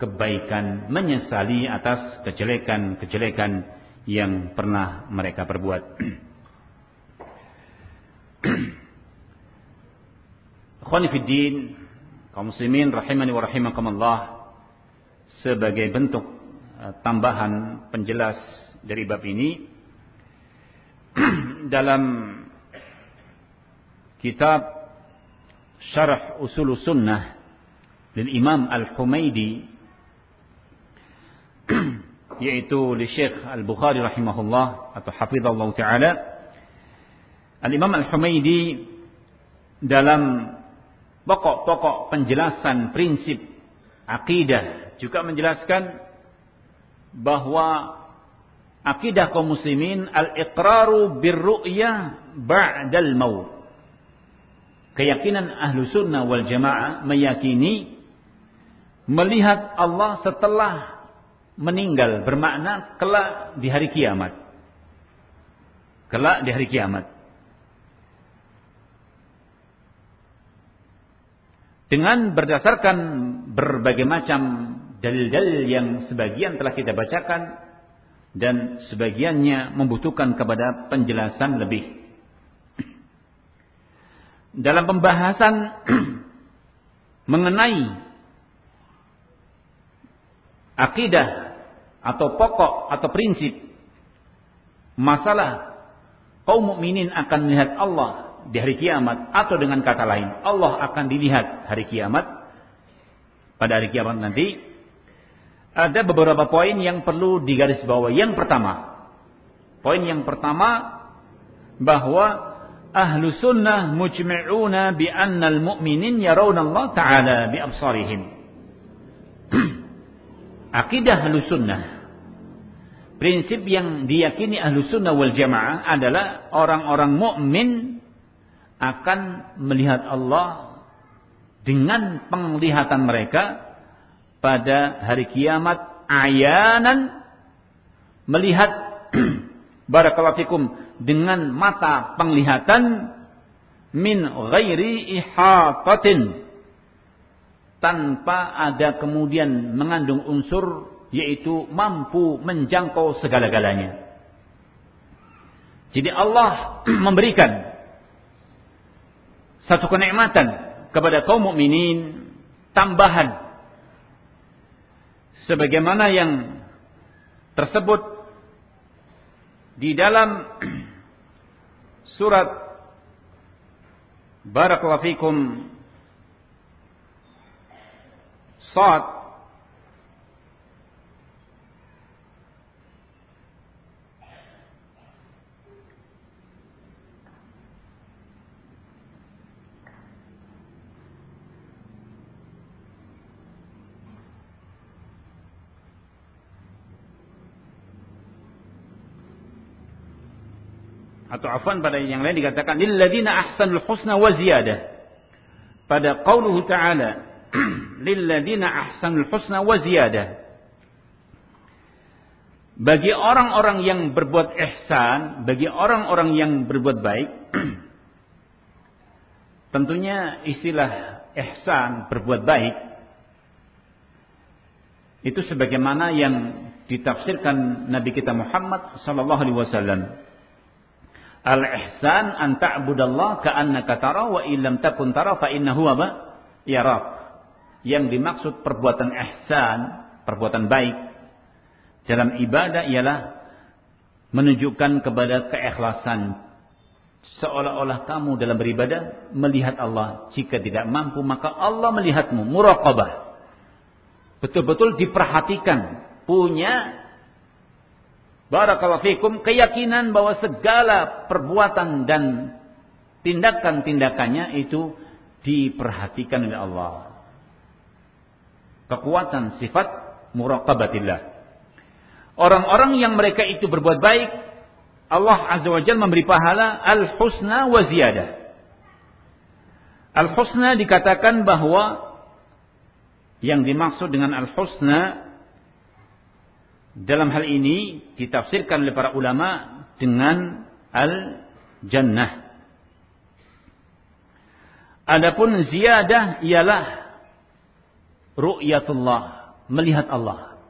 Kebaikan, menyesali atas kejelekan-kejelekan yang pernah mereka perbuat. Khonifuddin, kaum muslimin rahimani wa rahimakumullah sebagai bentuk uh, tambahan penjelas dari bab ini dalam kitab Syarah Usul Sunnah dari Imam Al-Humaidi yaitu di Syekh Al-Bukhari rahimahullah atau hafizallah taala. Al-Imam Al-Humaidi dalam pokok-pokok penjelasan prinsip akidah juga menjelaskan bahwa akidah kaum muslimin al-iqraru birru'yah ba'dal maut. Keyakinan ahlu sunnah wal jamaah meyakini melihat Allah setelah meninggal bermakna kelak di hari kiamat. Kelak di hari kiamat. Dengan berdasarkan berbagai macam dalil-dalil yang sebagian telah kita bacakan dan sebagiannya membutuhkan kepada penjelasan lebih. Dalam pembahasan mengenai akidah atau pokok atau prinsip masalah kaum mukminin akan melihat Allah di hari kiamat atau dengan kata lain Allah akan dilihat hari kiamat pada hari kiamat nanti ada beberapa poin yang perlu digarisbawahi. Yang pertama, poin yang pertama bahwa ahlu sunnah mujmi'una bi annal mu'minin yarawna Allah Ta'ala bi absarihim. Akidah ahlu sunnah Prinsip yang diyakini ahlu sunnah wal jamaah adalah orang-orang mukmin akan melihat Allah dengan penglihatan mereka pada hari kiamat ayanan melihat barakallahu fikum dengan mata penglihatan min ghairi ihatatin tanpa ada kemudian mengandung unsur yaitu mampu menjangkau segala-galanya. Jadi Allah memberikan satu kenikmatan kepada kaum mukminin tambahan. Sebagaimana yang tersebut di dalam surat Barakallahu fikum atau afan pada yang lain dikatakan lilladzina ahsanul husna wa ziyadah. Pada qauluhu ta'ala lilladzina ahsanul husna wa ziyadah. Bagi orang-orang yang berbuat ihsan, bagi orang-orang yang berbuat baik, tentunya istilah ihsan berbuat baik itu sebagaimana yang ditafsirkan Nabi kita Muhammad sallallahu alaihi wasallam Al-ihsan an ta'budallah ka'annaka tara wa illam takun tara fa innahu apa? Yarak. Yang dimaksud perbuatan ihsan, perbuatan baik dalam ibadah ialah menunjukkan kepada keikhlasan seolah-olah kamu dalam beribadah melihat Allah. Jika tidak mampu maka Allah melihatmu. Muraqabah. Betul-betul diperhatikan. Punya Barakallahu fikum keyakinan bahwa segala perbuatan dan tindakan-tindakannya itu diperhatikan oleh Allah. Kekuatan sifat muraqabatillah. Orang-orang yang mereka itu berbuat baik, Allah Azza wa Jalla memberi pahala al-husna wa ziyadah. Al-husna dikatakan bahwa yang dimaksud dengan al-husna dalam hal ini ditafsirkan oleh para ulama dengan al-jannah. Adapun ziyadah ialah ru'yatullah, melihat Allah.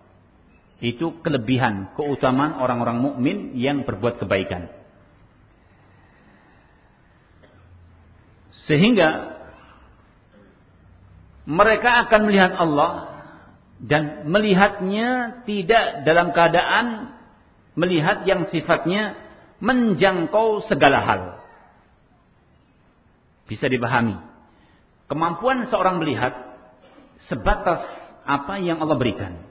Itu kelebihan, keutamaan orang-orang mukmin yang berbuat kebaikan. Sehingga mereka akan melihat Allah dan melihatnya tidak dalam keadaan melihat yang sifatnya menjangkau segala hal. Bisa dipahami. Kemampuan seorang melihat sebatas apa yang Allah berikan.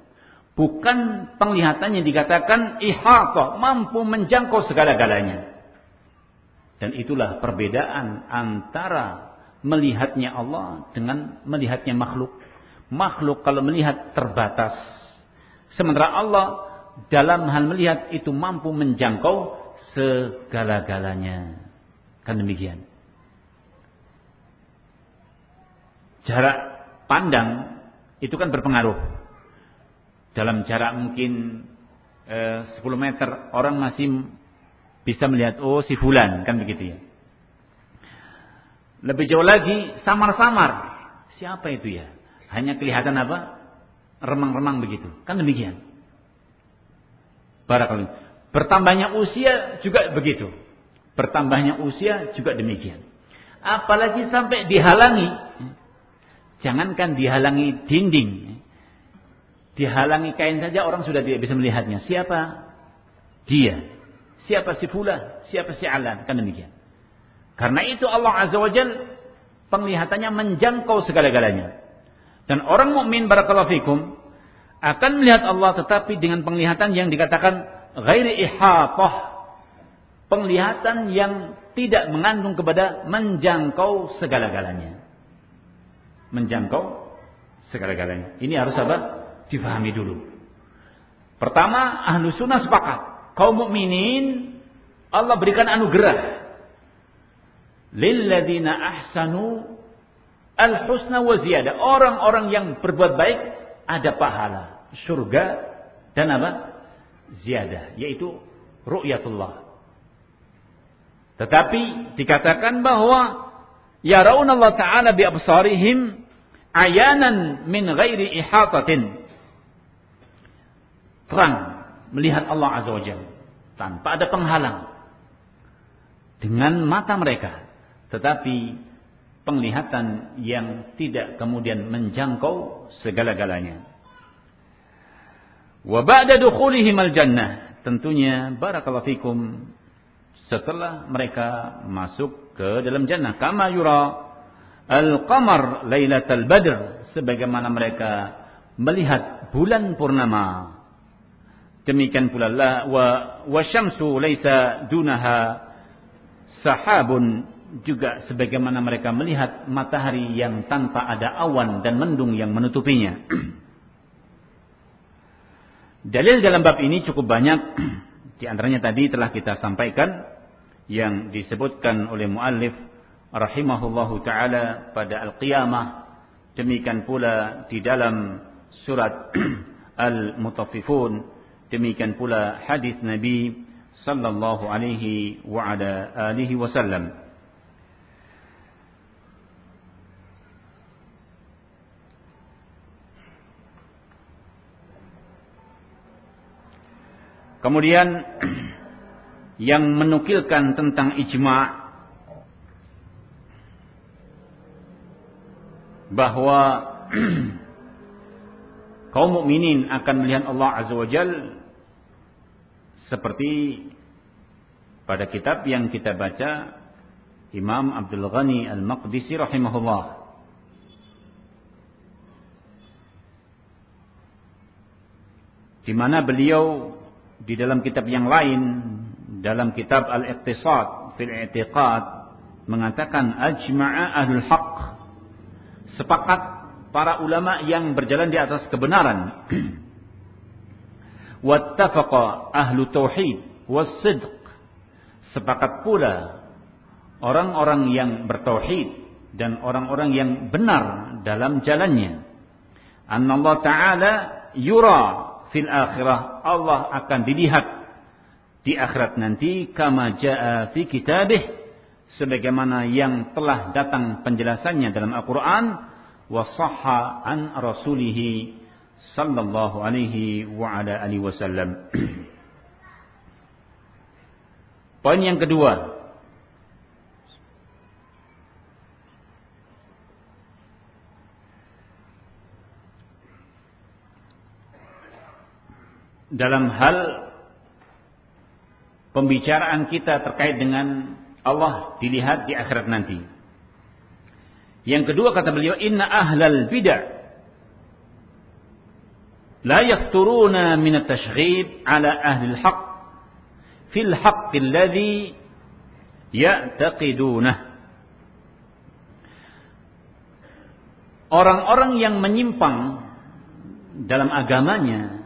Bukan penglihatan yang dikatakan ihata, mampu menjangkau segala-galanya. Dan itulah perbedaan antara melihatnya Allah dengan melihatnya makhluk makhluk kalau melihat terbatas. Sementara Allah dalam hal melihat itu mampu menjangkau segala-galanya. Kan demikian. Jarak pandang itu kan berpengaruh. Dalam jarak mungkin eh, 10 meter orang masih bisa melihat oh si fulan kan begitu ya. Lebih jauh lagi samar-samar. Siapa itu ya? Hanya kelihatan apa? Remang-remang begitu. Kan demikian. Barakallahu. Bertambahnya usia juga begitu. Bertambahnya usia juga demikian. Apalagi sampai dihalangi. Jangankan dihalangi dinding. Dihalangi kain saja orang sudah tidak bisa melihatnya. Siapa? Dia. siapa si fulan, siapa si alan, kan demikian. Karena itu Allah Azza wa Jal penglihatannya menjangkau segala-galanya. Dan orang mukmin barakallahu fikum akan melihat Allah tetapi dengan penglihatan yang dikatakan ghairi ihatah. Penglihatan yang tidak mengandung kepada menjangkau segala-galanya. Menjangkau segala-galanya. Ini harus apa? Difahami dulu. Pertama, ahlu sunnah sepakat. Kaum mukminin Allah berikan anugerah. Lilladina ahsanu al-husna wa ziyadah. Orang-orang yang berbuat baik ada pahala, surga dan apa? Ziyadah, yaitu ru'yatullah. Tetapi dikatakan bahwa ya Allah taala bi absarihim ayanan min ghairi ihatatin. Terang melihat Allah Azza wa Jalla tanpa ada penghalang dengan mata mereka tetapi penglihatan yang tidak kemudian menjangkau segala-galanya. Wa ba'da dukhulihim al-jannah, tentunya barakallahu fikum setelah mereka masuk ke dalam jannah. Kama yura al-qamar lailatal badr. Sebagaimana mereka melihat bulan purnama. Demikian pula la wa wasyamsu laisa dunaha sahabun juga sebagaimana mereka melihat matahari yang tanpa ada awan dan mendung yang menutupinya. Dalil dalam bab ini cukup banyak. Di antaranya tadi telah kita sampaikan yang disebutkan oleh muallif rahimahullahu taala pada al-qiyamah. Demikian pula di dalam surat Al-Mutaffifun. Demikian pula hadis Nabi sallallahu alaihi wa ala alihi wasallam. Kemudian yang menukilkan tentang ijma' bahwa kaum mukminin akan melihat Allah Azza wa Jal seperti pada kitab yang kita baca Imam Abdul Ghani Al-Maqdisi rahimahullah. Di mana beliau di dalam kitab yang lain dalam kitab Al-Iqtisad fil I'tiqad mengatakan ajma'a ahlul haqq sepakat para ulama yang berjalan di atas kebenaran. Wattafaqa ahlu tauhid was-sidq sepakat pula orang-orang yang bertauhid dan orang-orang yang benar dalam jalannya. Allah taala yura fil akhirah Allah akan dilihat di akhirat nanti kama jaa fi kitabih sebagaimana yang telah datang penjelasannya dalam Al-Qur'an wa sahha an rasulih sallallahu alaihi wa ala alihi wasallam. Poin yang kedua, dalam hal pembicaraan kita terkait dengan Allah dilihat di akhirat nanti. Yang kedua kata beliau inna ahlal bid'ah la yaqturuna min at-tashghib ala ahli al-haq fil haqq alladhi ya'taqidunah. Orang-orang yang menyimpang dalam agamanya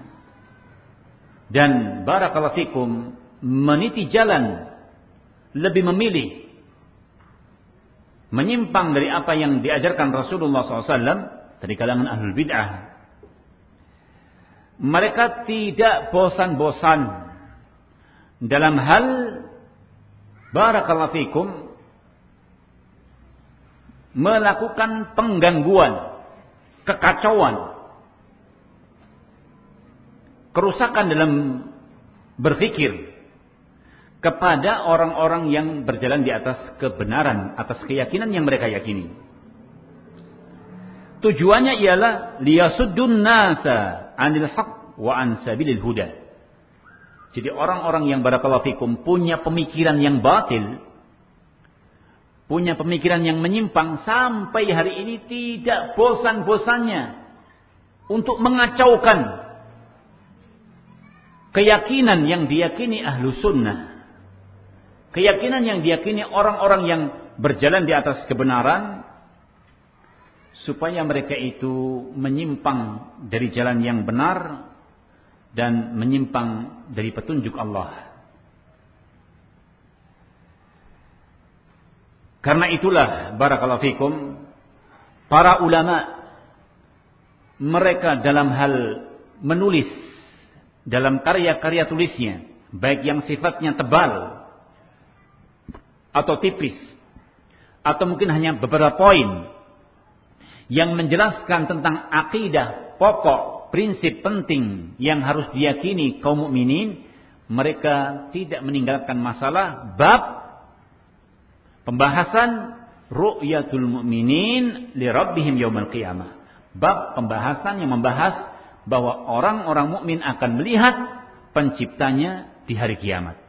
dan barakallahu fikum meniti jalan lebih memilih menyimpang dari apa yang diajarkan Rasulullah SAW dari kalangan ahlul bid'ah. Mereka tidak bosan-bosan dalam hal barakallahu fikum melakukan penggangguan kekacauan kerusakan dalam berpikir kepada orang-orang yang berjalan di atas kebenaran, atas keyakinan yang mereka yakini. Tujuannya ialah liyasuddun nasa anil haq wa an sabilil huda. Jadi orang-orang yang barakallahu fikum punya pemikiran yang batil, punya pemikiran yang menyimpang sampai hari ini tidak bosan-bosannya untuk mengacaukan keyakinan yang diyakini ahlu sunnah. Keyakinan yang diyakini orang-orang yang berjalan di atas kebenaran supaya mereka itu menyimpang dari jalan yang benar dan menyimpang dari petunjuk Allah. Karena itulah barakallahu fikum para ulama mereka dalam hal menulis dalam karya-karya tulisnya baik yang sifatnya tebal atau tipis atau mungkin hanya beberapa poin yang menjelaskan tentang akidah pokok prinsip penting yang harus diyakini kaum mukminin, mereka tidak meninggalkan masalah bab pembahasan ru'yatul mukminin li rabbihim yaumil qiyamah. Bab pembahasan yang membahas bahwa orang-orang mukmin akan melihat penciptanya di hari kiamat.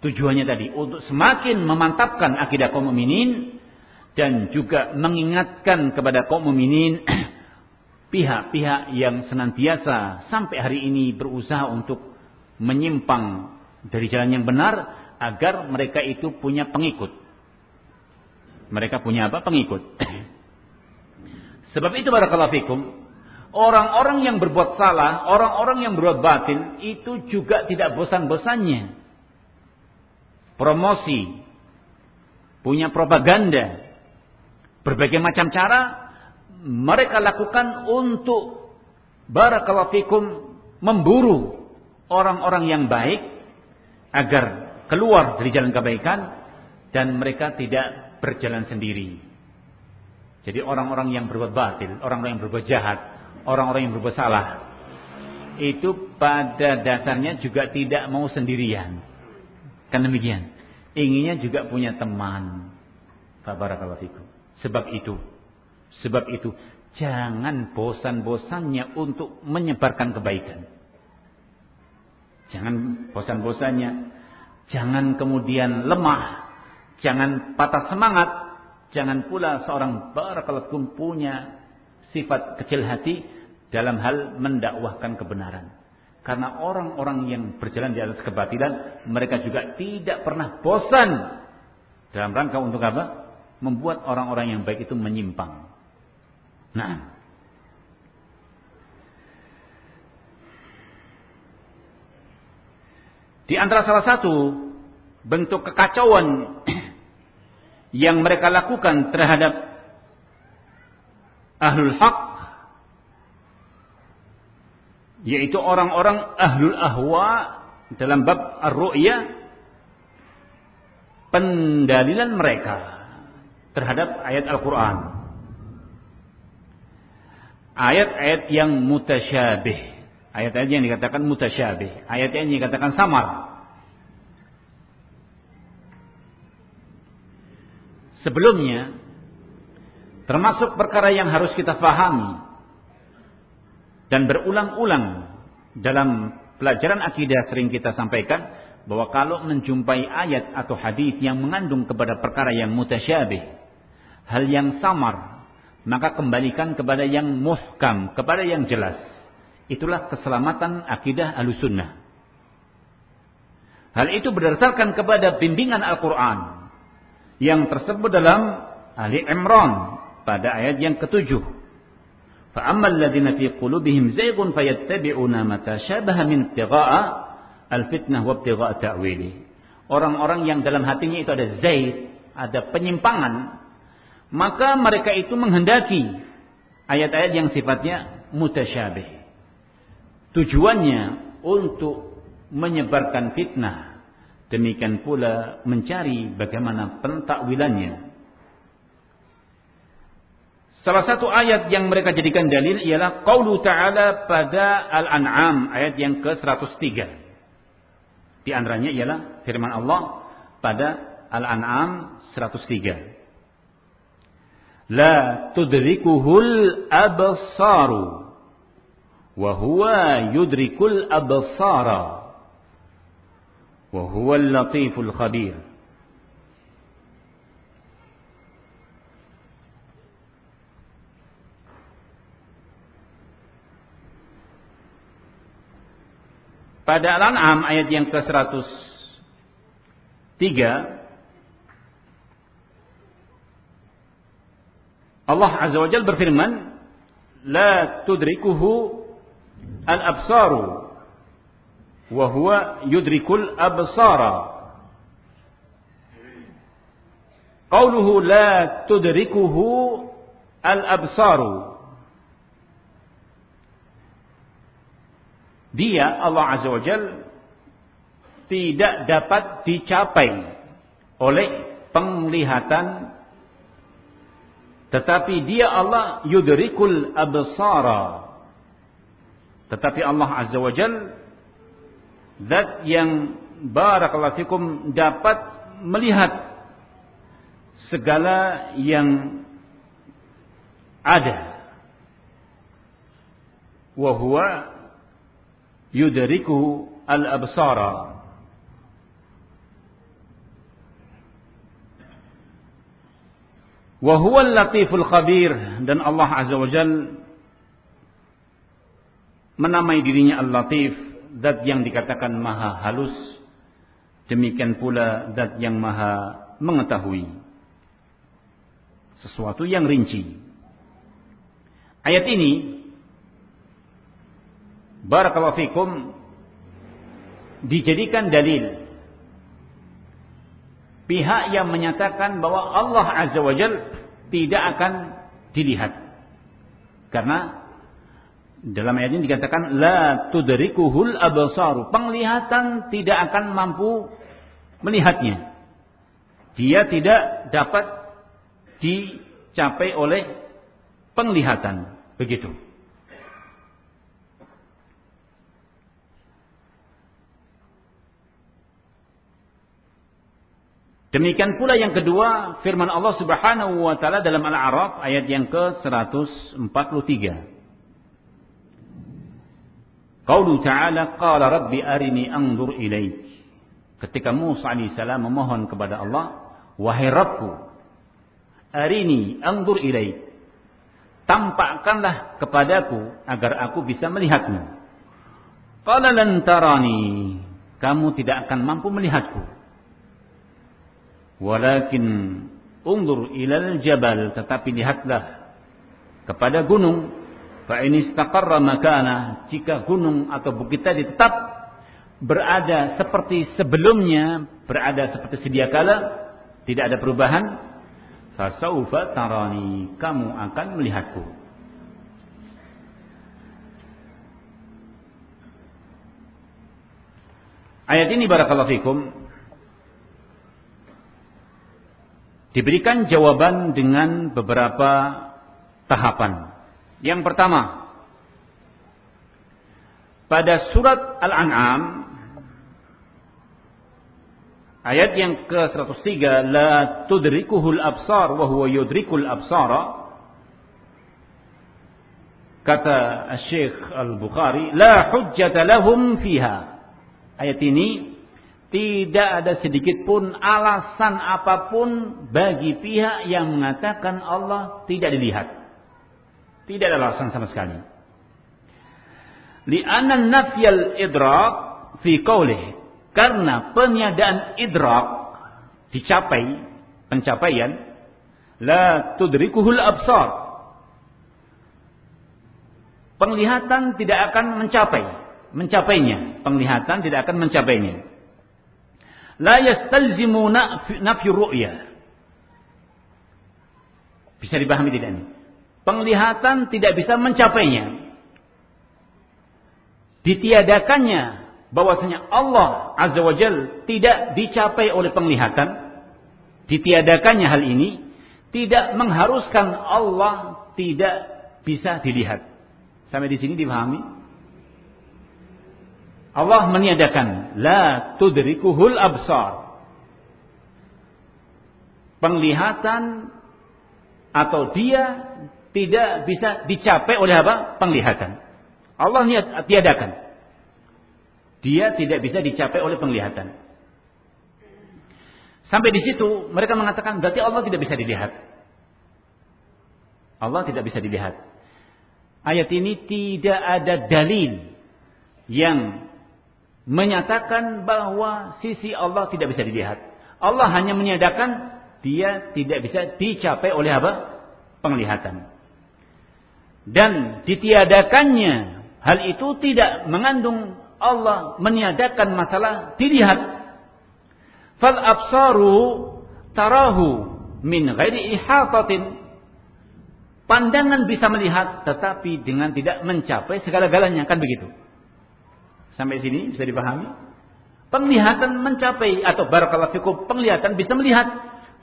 Tujuannya tadi untuk semakin memantapkan akidah kaum mukminin dan juga mengingatkan kepada kaum mukminin pihak-pihak yang senantiasa sampai hari ini berusaha untuk menyimpang dari jalan yang benar agar mereka itu punya pengikut. Mereka punya apa? Pengikut. Sebab itu barakallahu fikum, orang-orang yang berbuat salah, orang-orang yang berbuat batin itu juga tidak bosan-bosannya. Promosi, punya propaganda, berbagai macam cara mereka lakukan untuk barakallahu fikum memburu orang-orang yang baik agar keluar dari jalan kebaikan dan mereka tidak berjalan sendiri. Jadi orang-orang yang berbuat batil, orang-orang yang berbuat jahat, orang-orang yang berbuat salah itu pada dasarnya juga tidak mau sendirian. Kan demikian. Inginnya juga punya teman. Barakallahu. Sebab itu Sebab itu jangan bosan-bosannya untuk menyebarkan kebaikan. Jangan bosan-bosannya. Jangan kemudian lemah. Jangan patah semangat. Jangan pula seorang barakalakum punya sifat kecil hati dalam hal mendakwahkan kebenaran. Karena orang-orang yang berjalan di atas kebatilan, mereka juga tidak pernah bosan dalam rangka untuk apa? Membuat orang-orang yang baik itu menyimpang. Nah. Di antara salah satu bentuk kekacauan yang mereka lakukan terhadap ahlul haq yaitu orang-orang ahlul ahwa dalam bab ar-ru'ya pendalilan mereka terhadap ayat Al-Qur'an ayat-ayat yang mutasyabih. Ayat-ayat yang dikatakan mutasyabih. Ayat-ayat yang dikatakan samar. Sebelumnya, termasuk perkara yang harus kita pahami dan berulang-ulang dalam pelajaran akidah sering kita sampaikan bahwa kalau menjumpai ayat atau hadis yang mengandung kepada perkara yang mutasyabih, hal yang samar, maka kembalikan kepada yang muhkam, kepada yang jelas. Itulah keselamatan akidah alusunnah. Hal itu berdasarkan kepada bimbingan Al-Quran yang tersebut dalam Ali Imran pada ayat yang ketujuh. فَأَمَّا الَّذِينَ فِي قُلُوبِهِمْ زَيْغٌ فَيَتَّبِعُونَ مَا تَشَابَهَ مِنْ ابْتِغَاءَ الْفِتْنَةِ وَابْتِغَاءَ تَأْوِيلِهِ Orang-orang yang dalam hatinya itu ada zaid, ada penyimpangan, maka mereka itu menghendaki ayat-ayat yang sifatnya mutasyabih. Tujuannya untuk menyebarkan fitnah. Demikian pula mencari bagaimana pentakwilannya. Salah satu ayat yang mereka jadikan dalil ialah qaulu ta'ala pada Al-An'am ayat yang ke-103. Di antaranya ialah firman Allah pada Al-An'am 103 la tudrikuhul absaru wa huwa yudrikul absara wa huwa al-latiful khabir Pada Al-An'am ayat yang ke-103 Allah Azza wa Jalla berfirman la tudrikuhu al-absaru wa huwa yudrikul absara Qauluhu la tudrikuhu al-absaru dia Allah Azza wa Jal tidak dapat dicapai oleh penglihatan. Tetapi dia Allah yudrikul absara. Tetapi Allah Azza wa Jal zat yang barakallahu fikum dapat melihat segala yang ada. Wa huwa yudrikuhu al-absara. Wa huwa al-latiful khabir. Dan Allah azza wa jal menamai dirinya al-latif zat yang dikatakan maha halus. Demikian pula zat yang maha mengetahui sesuatu yang rinci. Ayat ini barakallahu fikum. Dijadikan dalil. Pihak yang menyatakan bahwa Allah Azza wa Jal tidak akan dilihat. Karena dalam ayat ini dikatakan la tudrikuhul absaru. Penglihatan tidak akan mampu melihatnya. Dia tidak dapat dicapai oleh penglihatan. Begitu Demikian pula yang kedua firman Allah Subhanahu wa taala dalam Al-A'raf ayat yang ke-143. Qaulu ta'ala qala rabbi arini anzur ilaik. Ketika Musa alaihissalam memohon kepada Allah, wahai Rabbku, arini anzur ilaik. Tampakkanlah kepadaku agar aku bisa melihatmu. Qala lan tarani. Kamu tidak akan mampu melihatku. Walakin undur ilal jabal. Tetapi lihatlah kepada gunung. Fa ini istaqarra makana. Jika gunung atau bukit tadi tetap berada seperti sebelumnya. Berada seperti sedia kala. Tidak ada perubahan. Fasaufa tarani. Kamu akan melihatku. Ayat ini barakallahu fikum Diberikan jawaban dengan beberapa tahapan. Yang pertama, pada surat Al-An'am ayat yang ke-103 la tudrikuhul absar wa huwa yudrikul absara kata Syekh Al-Bukhari la hujjata lahum fiha ayat ini tidak ada sedikit pun alasan apa pun bagi pihak yang mengatakan Allah tidak dilihat. Tidak ada alasan sama sekali. Li'anna nafyal idrak fi qawlih. Karena peniadaan idrak dicapai, pencapaian, la tudrikuhul absar. Penglihatan tidak akan mencapai, mencapainya. Penglihatan tidak akan mencapainya la yastalzimu nafyu ru'ya. Bisa dipahami tidak ini? Penglihatan tidak bisa mencapainya. Ditiadakannya bahwasanya Allah Azza wa Jal tidak dicapai oleh penglihatan. Ditiadakannya hal ini tidak mengharuskan Allah tidak bisa dilihat. Sampai di sini dipahami? Allah meniadakan la tudrikuhul absar. Penglihatan atau dia tidak bisa dicapai oleh apa? Penglihatan. Allah tiadakan. Dia tidak bisa dicapai oleh penglihatan. Sampai di situ mereka mengatakan berarti Allah tidak bisa dilihat. Allah tidak bisa dilihat. Ayat ini tidak ada dalil yang menyatakan bahwa sisi Allah tidak bisa dilihat. Allah hanya menyatakan dia tidak bisa dicapai oleh apa? Penglihatan. Dan ditiadakannya hal itu tidak mengandung Allah meniadakan masalah dilihat. Fal absaru tarahu min ghairi ihatatin Pandangan bisa melihat tetapi dengan tidak mencapai segala-galanya kan begitu. Sampai sini bisa dipahami? Penglihatan mencapai atau barakallahu fikum penglihatan bisa melihat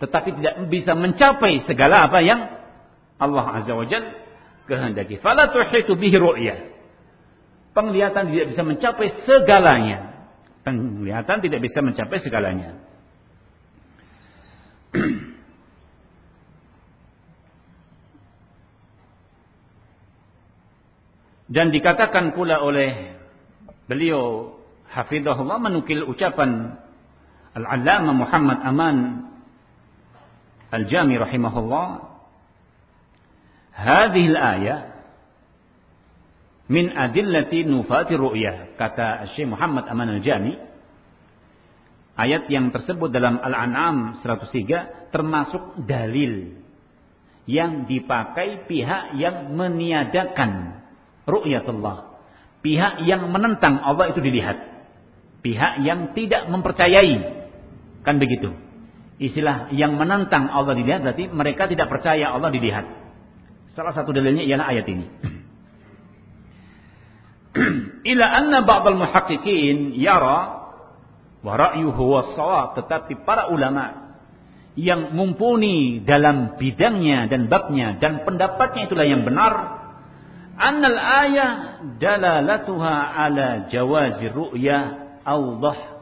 tetapi tidak bisa mencapai segala apa yang Allah Azza wa Jal kehendaki. Fala tuhitu bihi ru'ya. Penglihatan tidak bisa mencapai segalanya. Penglihatan tidak bisa mencapai segalanya. Dan dikatakan pula oleh beliau hafizahullah menukil ucapan Al-Allamah Muhammad Aman Al-Jami rahimahullah hadhihi al-ayah min adillati nufati ru'yah kata Syekh Muhammad Aman Al-Jami ayat yang tersebut dalam Al-An'am 103 termasuk dalil yang dipakai pihak yang meniadakan ru'yatullah. Pihak yang menentang Allah itu dilihat. Pihak yang tidak mempercayai. Kan begitu. Istilah yang menentang Allah dilihat berarti mereka tidak percaya Allah dilihat. Salah satu dalilnya ialah ayat ini. Ila anna ba'dal muhaqqiqin yara wa ra'yuhu was tetapi para ulama yang mumpuni dalam bidangnya dan babnya dan pendapatnya itulah yang benar annal ayah dalalatuha ala jawazi ru'ya awdah.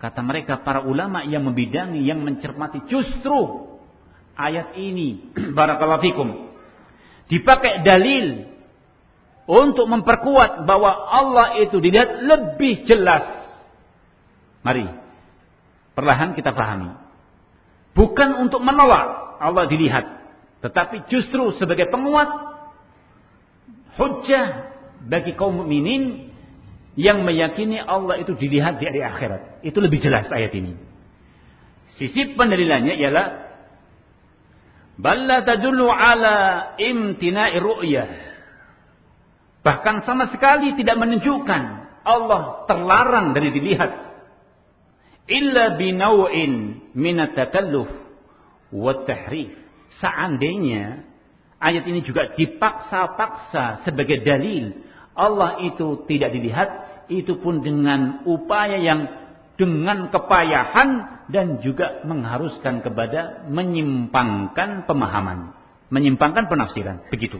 Kata mereka para ulama yang membidangi, yang mencermati justru ayat ini barakallahu fikum dipakai dalil untuk memperkuat bahwa Allah itu dilihat lebih jelas. Mari, perlahan kita pahami. Bukan untuk menolak Allah dilihat, tetapi justru sebagai penguat hujah bagi kaum mukminin yang meyakini Allah itu dilihat di hari akhirat. Itu lebih jelas ayat ini. Sisi pendalilannya ialah balla tadullu ala imtina'i ru'yah. Bahkan sama sekali tidak menunjukkan Allah terlarang dari dilihat illa binaw'in minat takalluf wa tahrif Seandainya ayat ini juga dipaksa-paksa sebagai dalil Allah itu tidak dilihat, itu pun dengan upaya yang dengan kepayahan dan juga mengharuskan kepada menyimpangkan pemahaman, menyimpangkan penafsiran, begitu.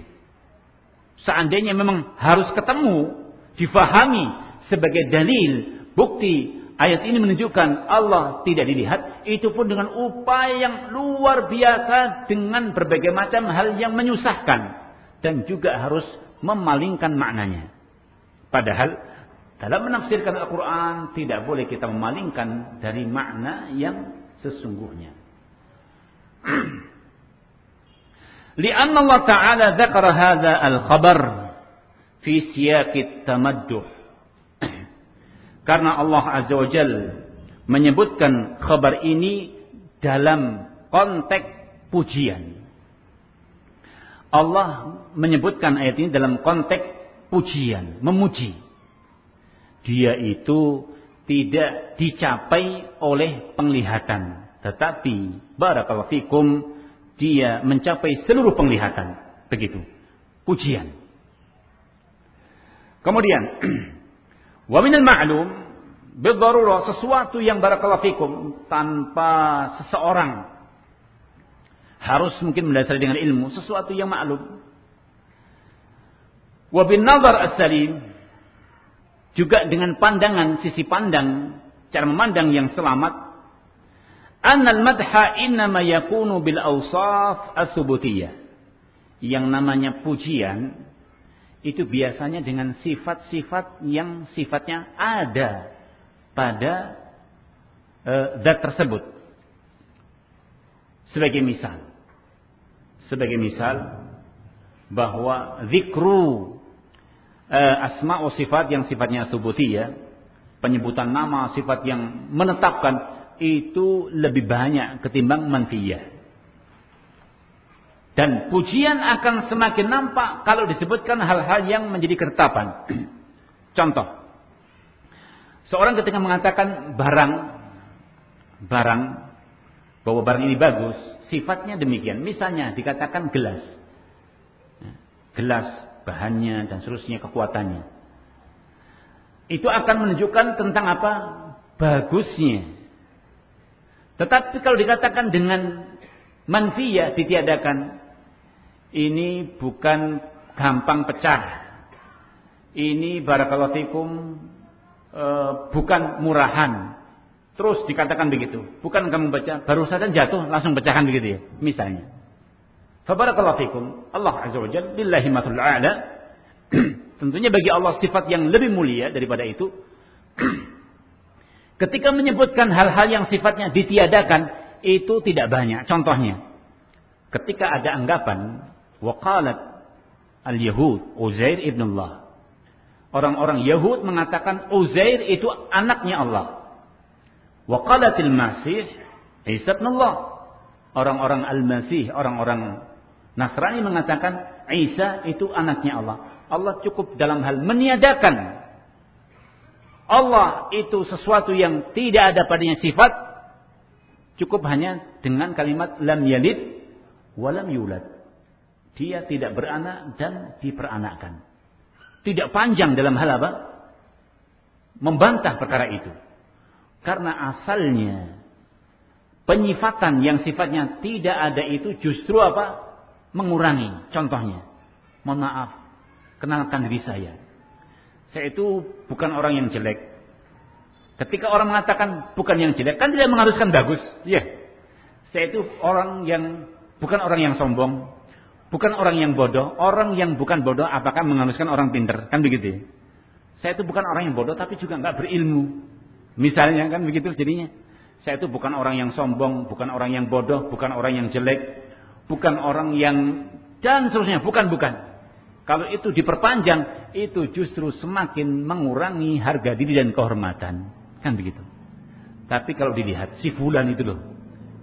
Seandainya memang harus ketemu, difahami sebagai dalil, bukti Ayat ini menunjukkan Allah tidak dilihat, itu pun dengan upaya yang luar biasa dengan berbagai macam hal yang menyusahkan dan juga harus memalingkan maknanya. Padahal dalam menafsirkan Al-Quran tidak boleh kita memalingkan dari makna yang sesungguhnya. Lianna Allah Ta'ala zakara hadha al-khabar fi siyaqit tamadduh karena Allah Azza wa Jal menyebutkan kabar ini dalam konteks pujian. Allah menyebutkan ayat ini dalam konteks pujian, memuji. Dia itu tidak dicapai oleh penglihatan, tetapi barakallahu fikum dia mencapai seluruh penglihatan. Begitu. Pujian. Kemudian Wa minal ma'lum bidarurah sesuatu yang barakallahu fikum tanpa seseorang harus mungkin mendasari dengan ilmu sesuatu yang maklum. Wa bin nazar as-salim juga dengan pandangan sisi pandang cara memandang yang selamat annal madha innama yakunu bil awsaf as-subutiyah yang namanya pujian itu biasanya dengan sifat-sifat yang sifatnya ada pada e, zat tersebut. Sebagai misal, sebagai misal bahwa zikru e, asma wa sifat yang sifatnya subutiyah, penyebutan nama sifat yang menetapkan itu lebih banyak ketimbang manfiyah. Dan pujian akan semakin nampak kalau disebutkan hal-hal yang menjadi ketetapan. Contoh. Seorang ketika mengatakan barang, barang, bahwa barang ini bagus, sifatnya demikian. Misalnya dikatakan gelas. Gelas, bahannya, dan seterusnya, kekuatannya. Itu akan menunjukkan tentang apa? Bagusnya. Tetapi kalau dikatakan dengan manfiyah ditiadakan, ini bukan gampang pecah. Ini barakallahu fikum e, bukan murahan. Terus dikatakan begitu. Bukan kamu baca, baru saja jatuh langsung pecahan begitu ya. Misalnya. Fabarakallahu fikum. Allah Azza wa Jalla billahi matul a'la. Tentunya bagi Allah sifat yang lebih mulia daripada itu. Ketika menyebutkan hal-hal yang sifatnya ditiadakan, itu tidak banyak. Contohnya, ketika ada anggapan Waqalat al-Yahud Uzair ibn Allah. Orang-orang Yahud mengatakan Uzair itu anaknya Allah. Waqalatil Masih Isa ibn Allah. Orang-orang Al-Masih, orang-orang Nasrani mengatakan Isa itu anaknya Allah. Allah cukup dalam hal meniadakan Allah itu sesuatu yang tidak ada padanya sifat cukup hanya dengan kalimat lam yalid walam yulad dia tidak beranak dan diperanakkan. Tidak panjang dalam hal apa? Membantah perkara itu. Karena asalnya penyifatan yang sifatnya tidak ada itu justru apa? Mengurangi. Contohnya, mohon maaf, kenalkan diri saya. Saya itu bukan orang yang jelek. Ketika orang mengatakan bukan yang jelek, kan tidak mengharuskan bagus. Iya. Saya itu orang yang bukan orang yang sombong, Bukan orang yang bodoh. Orang yang bukan bodoh apakah mengharuskan orang pinter? Kan begitu ya. Saya itu bukan orang yang bodoh tapi juga nggak berilmu. Misalnya kan begitu jadinya. Saya itu bukan orang yang sombong, bukan orang yang bodoh, bukan orang yang jelek, bukan orang yang dan seterusnya, bukan bukan. Kalau itu diperpanjang, itu justru semakin mengurangi harga diri dan kehormatan. Kan begitu. Tapi kalau dilihat si fulan itu loh,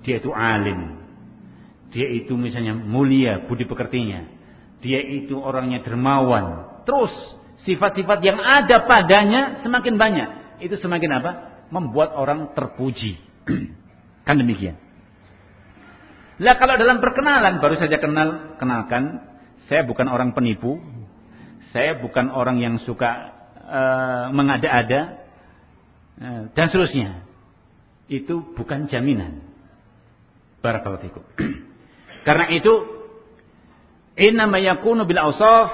dia itu alim, dia itu misalnya mulia budi pekertinya. Dia itu orangnya dermawan. Terus sifat-sifat yang ada padanya semakin banyak. Itu semakin apa? Membuat orang terpuji. kan demikian. Lah kalau dalam perkenalan baru saja kenal kenalkan, saya bukan orang penipu. Saya bukan orang yang suka uh, mengada-ada uh, dan seterusnya. Itu bukan jaminan. Barakallahu fikum. Karena itu innama yakunu bil awsaf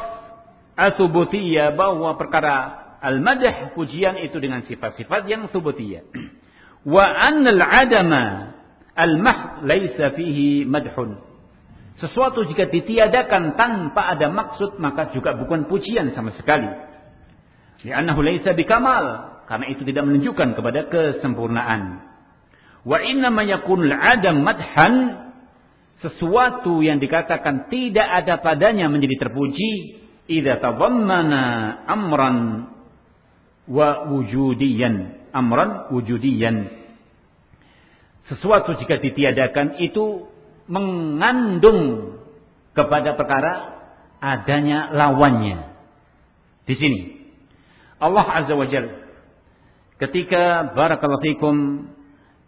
asubutiyah bahwa perkara al-madah pujian itu dengan sifat-sifat yang subutiyah. Wa annal adama al-mah laisa fihi madhun. Sesuatu jika ditiadakan tanpa ada maksud maka juga bukan pujian sama sekali. Li'annahu laisa bikamal karena itu tidak menunjukkan kepada kesempurnaan. Wa inna ma yakunul adam madhan sesuatu yang dikatakan tidak ada padanya menjadi terpuji idza tadammana amran wa wujudiyan amran wujudiyan. Sesuatu jika ditiadakan itu mengandung kepada perkara adanya lawannya. Di sini Allah azza wajalla ketika barakallahu fikum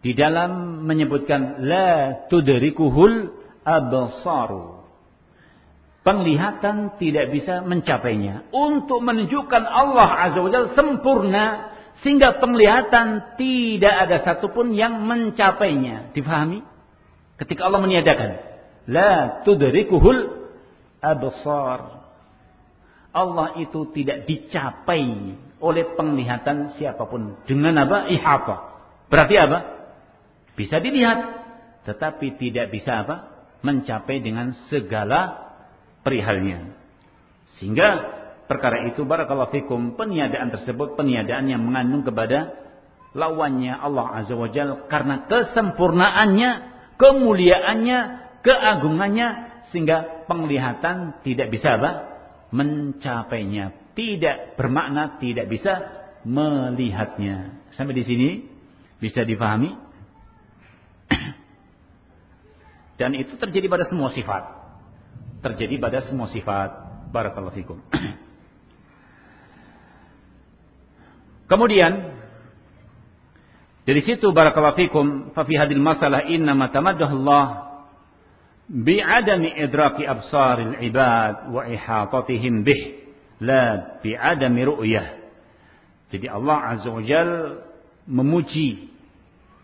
di dalam menyebutkan la tudrikuhul absaru. Penglihatan tidak bisa mencapainya. Untuk menunjukkan Allah Azza wa sempurna sehingga penglihatan tidak ada satupun yang mencapainya. Difahami? Ketika Allah meniadakan la tudrikuhul absar. Allah itu tidak dicapai oleh penglihatan siapa pun dengan apa? Ihata. Berarti apa? Bisa dilihat, tetapi tidak bisa apa? Mencapai dengan segala perihalnya. Sehingga perkara itu barakallahu fikum peniadaan tersebut peniadaan yang mengandung kepada lawannya Allah Azza wa Jal karena kesempurnaannya, kemuliaannya, keagungannya sehingga penglihatan tidak bisa apa? mencapainya, tidak bermakna tidak bisa melihatnya. Sampai di sini bisa difahami? Dan itu terjadi pada semua sifat. Terjadi pada semua sifat. Barakallahu fikum. Kemudian dari situ barakallahu fikum fa fi hadil masalah inna ma tamaddahallah bi adami idraki absaril ibad wa ihatatihim bih la bi adami ru'yah. Jadi Allah Azza wa Jal memuji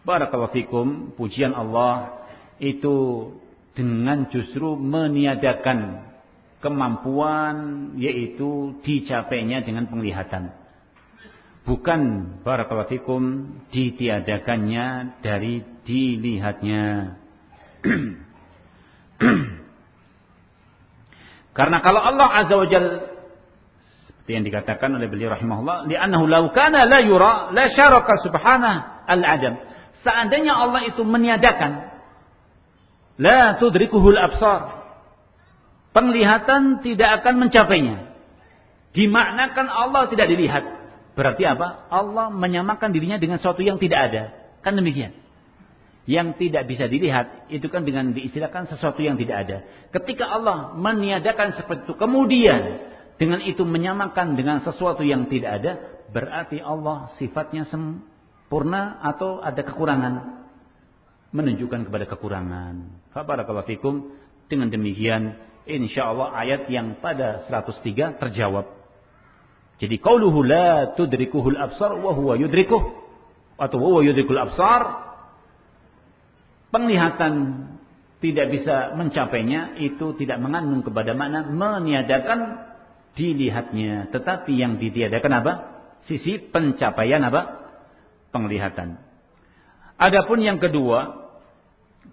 barakallahu fikum pujian Allah itu dengan justru meniadakan kemampuan yaitu dicapainya dengan penglihatan bukan barakallahu fikum ditiadakannya dari dilihatnya. Karena kalau Allah Azza wa Jal seperti yang dikatakan oleh beliau rahimahullah, li'annahu law kana la yura la syaraka subhanahu al-adam. Seandainya Allah itu meniadakan la tudrikuhul absar. Penglihatan tidak akan mencapainya. Dimaknakan Allah tidak dilihat. Berarti apa? Allah menyamakan dirinya dengan sesuatu yang tidak ada. Kan demikian. Yang tidak bisa dilihat itu kan dengan diistilahkan sesuatu yang tidak ada. Ketika Allah meniadakan seperti itu kemudian dengan itu menyamakan dengan sesuatu yang tidak ada, berarti Allah sifatnya sempurna atau ada kekurangan. Menunjukkan kepada kekurangan. Fabarakallahu fikum. Dengan demikian, insya Allah ayat yang pada 103 terjawab. Jadi qauluhu la tudrikuhul absar wa huwa yudrikuh atau huwa yudrikul absar penglihatan tidak bisa mencapainya itu tidak mengandung kepada makna meniadakan dilihatnya tetapi yang ditiadakan apa sisi pencapaian apa penglihatan adapun yang kedua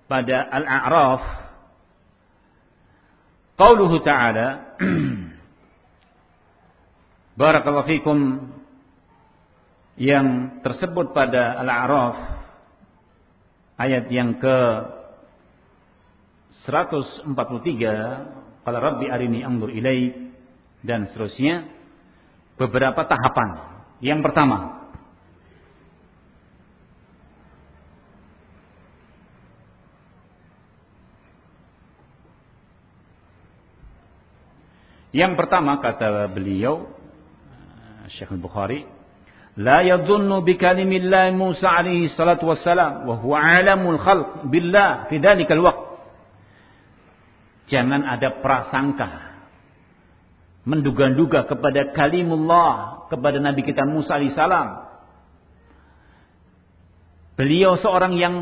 pada al-a'raf qauluhu ta'ala Barakallahu fikum yang tersebut pada Al-A'raf ayat yang ke 143 qala rabbi arini anzur ilaik dan seterusnya beberapa tahapan. Yang pertama Yang pertama kata beliau Syekh Al-Bukhari, لا يظن بكلم الله موسى عليه salatu wassalam wa huwa alamul khalq billah. Jangan ada prasangka menduga-duga kepada kalimullah kepada Nabi kita Musa alaihi salam. Beliau seorang yang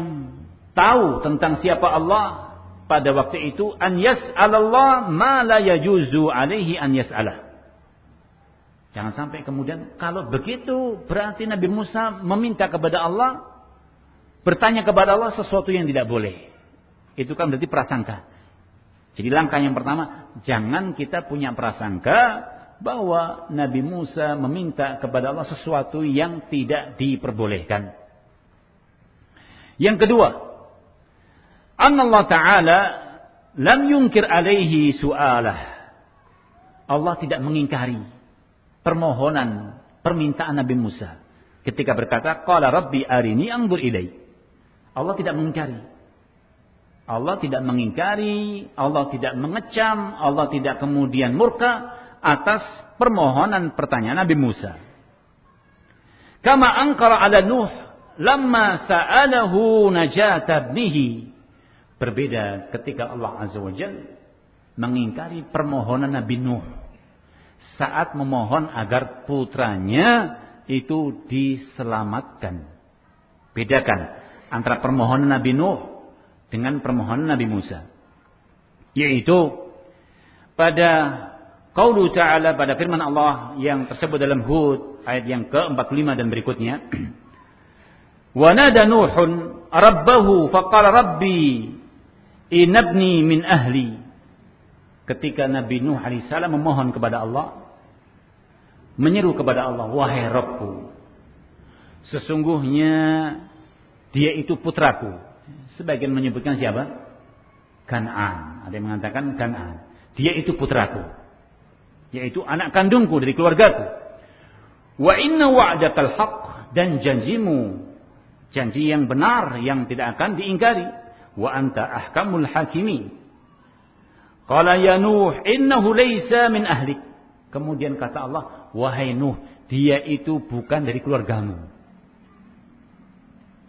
tahu tentang siapa Allah, pada waktu itu an yas'alallah ma la yajuzu alaihi an yas'alah Jangan sampai kemudian kalau begitu berarti Nabi Musa meminta kepada Allah bertanya kepada Allah sesuatu yang tidak boleh. Itu kan berarti prasangka. Jadi langkah yang pertama, jangan kita punya prasangka bahwa Nabi Musa meminta kepada Allah sesuatu yang tidak diperbolehkan. Yang kedua, Allah Ta'ala lam yungkir alaihi su'alah. Allah tidak mengingkari permohonan, permintaan Nabi Musa. Ketika berkata, Qala Rabbi arini anggur ilai. Allah tidak mengingkari. Allah tidak mengingkari, Allah tidak mengecam, Allah tidak kemudian murka atas permohonan pertanyaan Nabi Musa. Kama angkara ala Nuh lamma sa'alahu najata ibnihi. Berbeda ketika Allah Azza wa Jalla mengingkari permohonan Nabi Nuh saat memohon agar putranya itu diselamatkan. Bedakan antara permohonan Nabi Nuh dengan permohonan Nabi Musa. Yaitu pada qaulu ta'ala pada firman Allah yang tersebut dalam Hud ayat yang ke-45 dan berikutnya. Wa nada Nuhun rabbahu faqala rabbi inabni min ahli. Ketika Nabi Nuh alaihissalam memohon kepada Allah menyeru kepada Allah, "Wahai Rabbku, sesungguhnya dia itu putraku." Sebagian menyebutkan siapa? Kan'an. Ada yang mengatakan Kan'an. Dia itu putraku. Yaitu anak kandungku dari keluargaku. Wa inna wa'dakal haq dan janjimu janji yang benar yang tidak akan diingkari. Wa anta ahkamul hakimi. Qala ya Nuh innahu laysa min ahlik. Kemudian kata Allah, wahai Nuh, dia itu bukan dari keluargamu.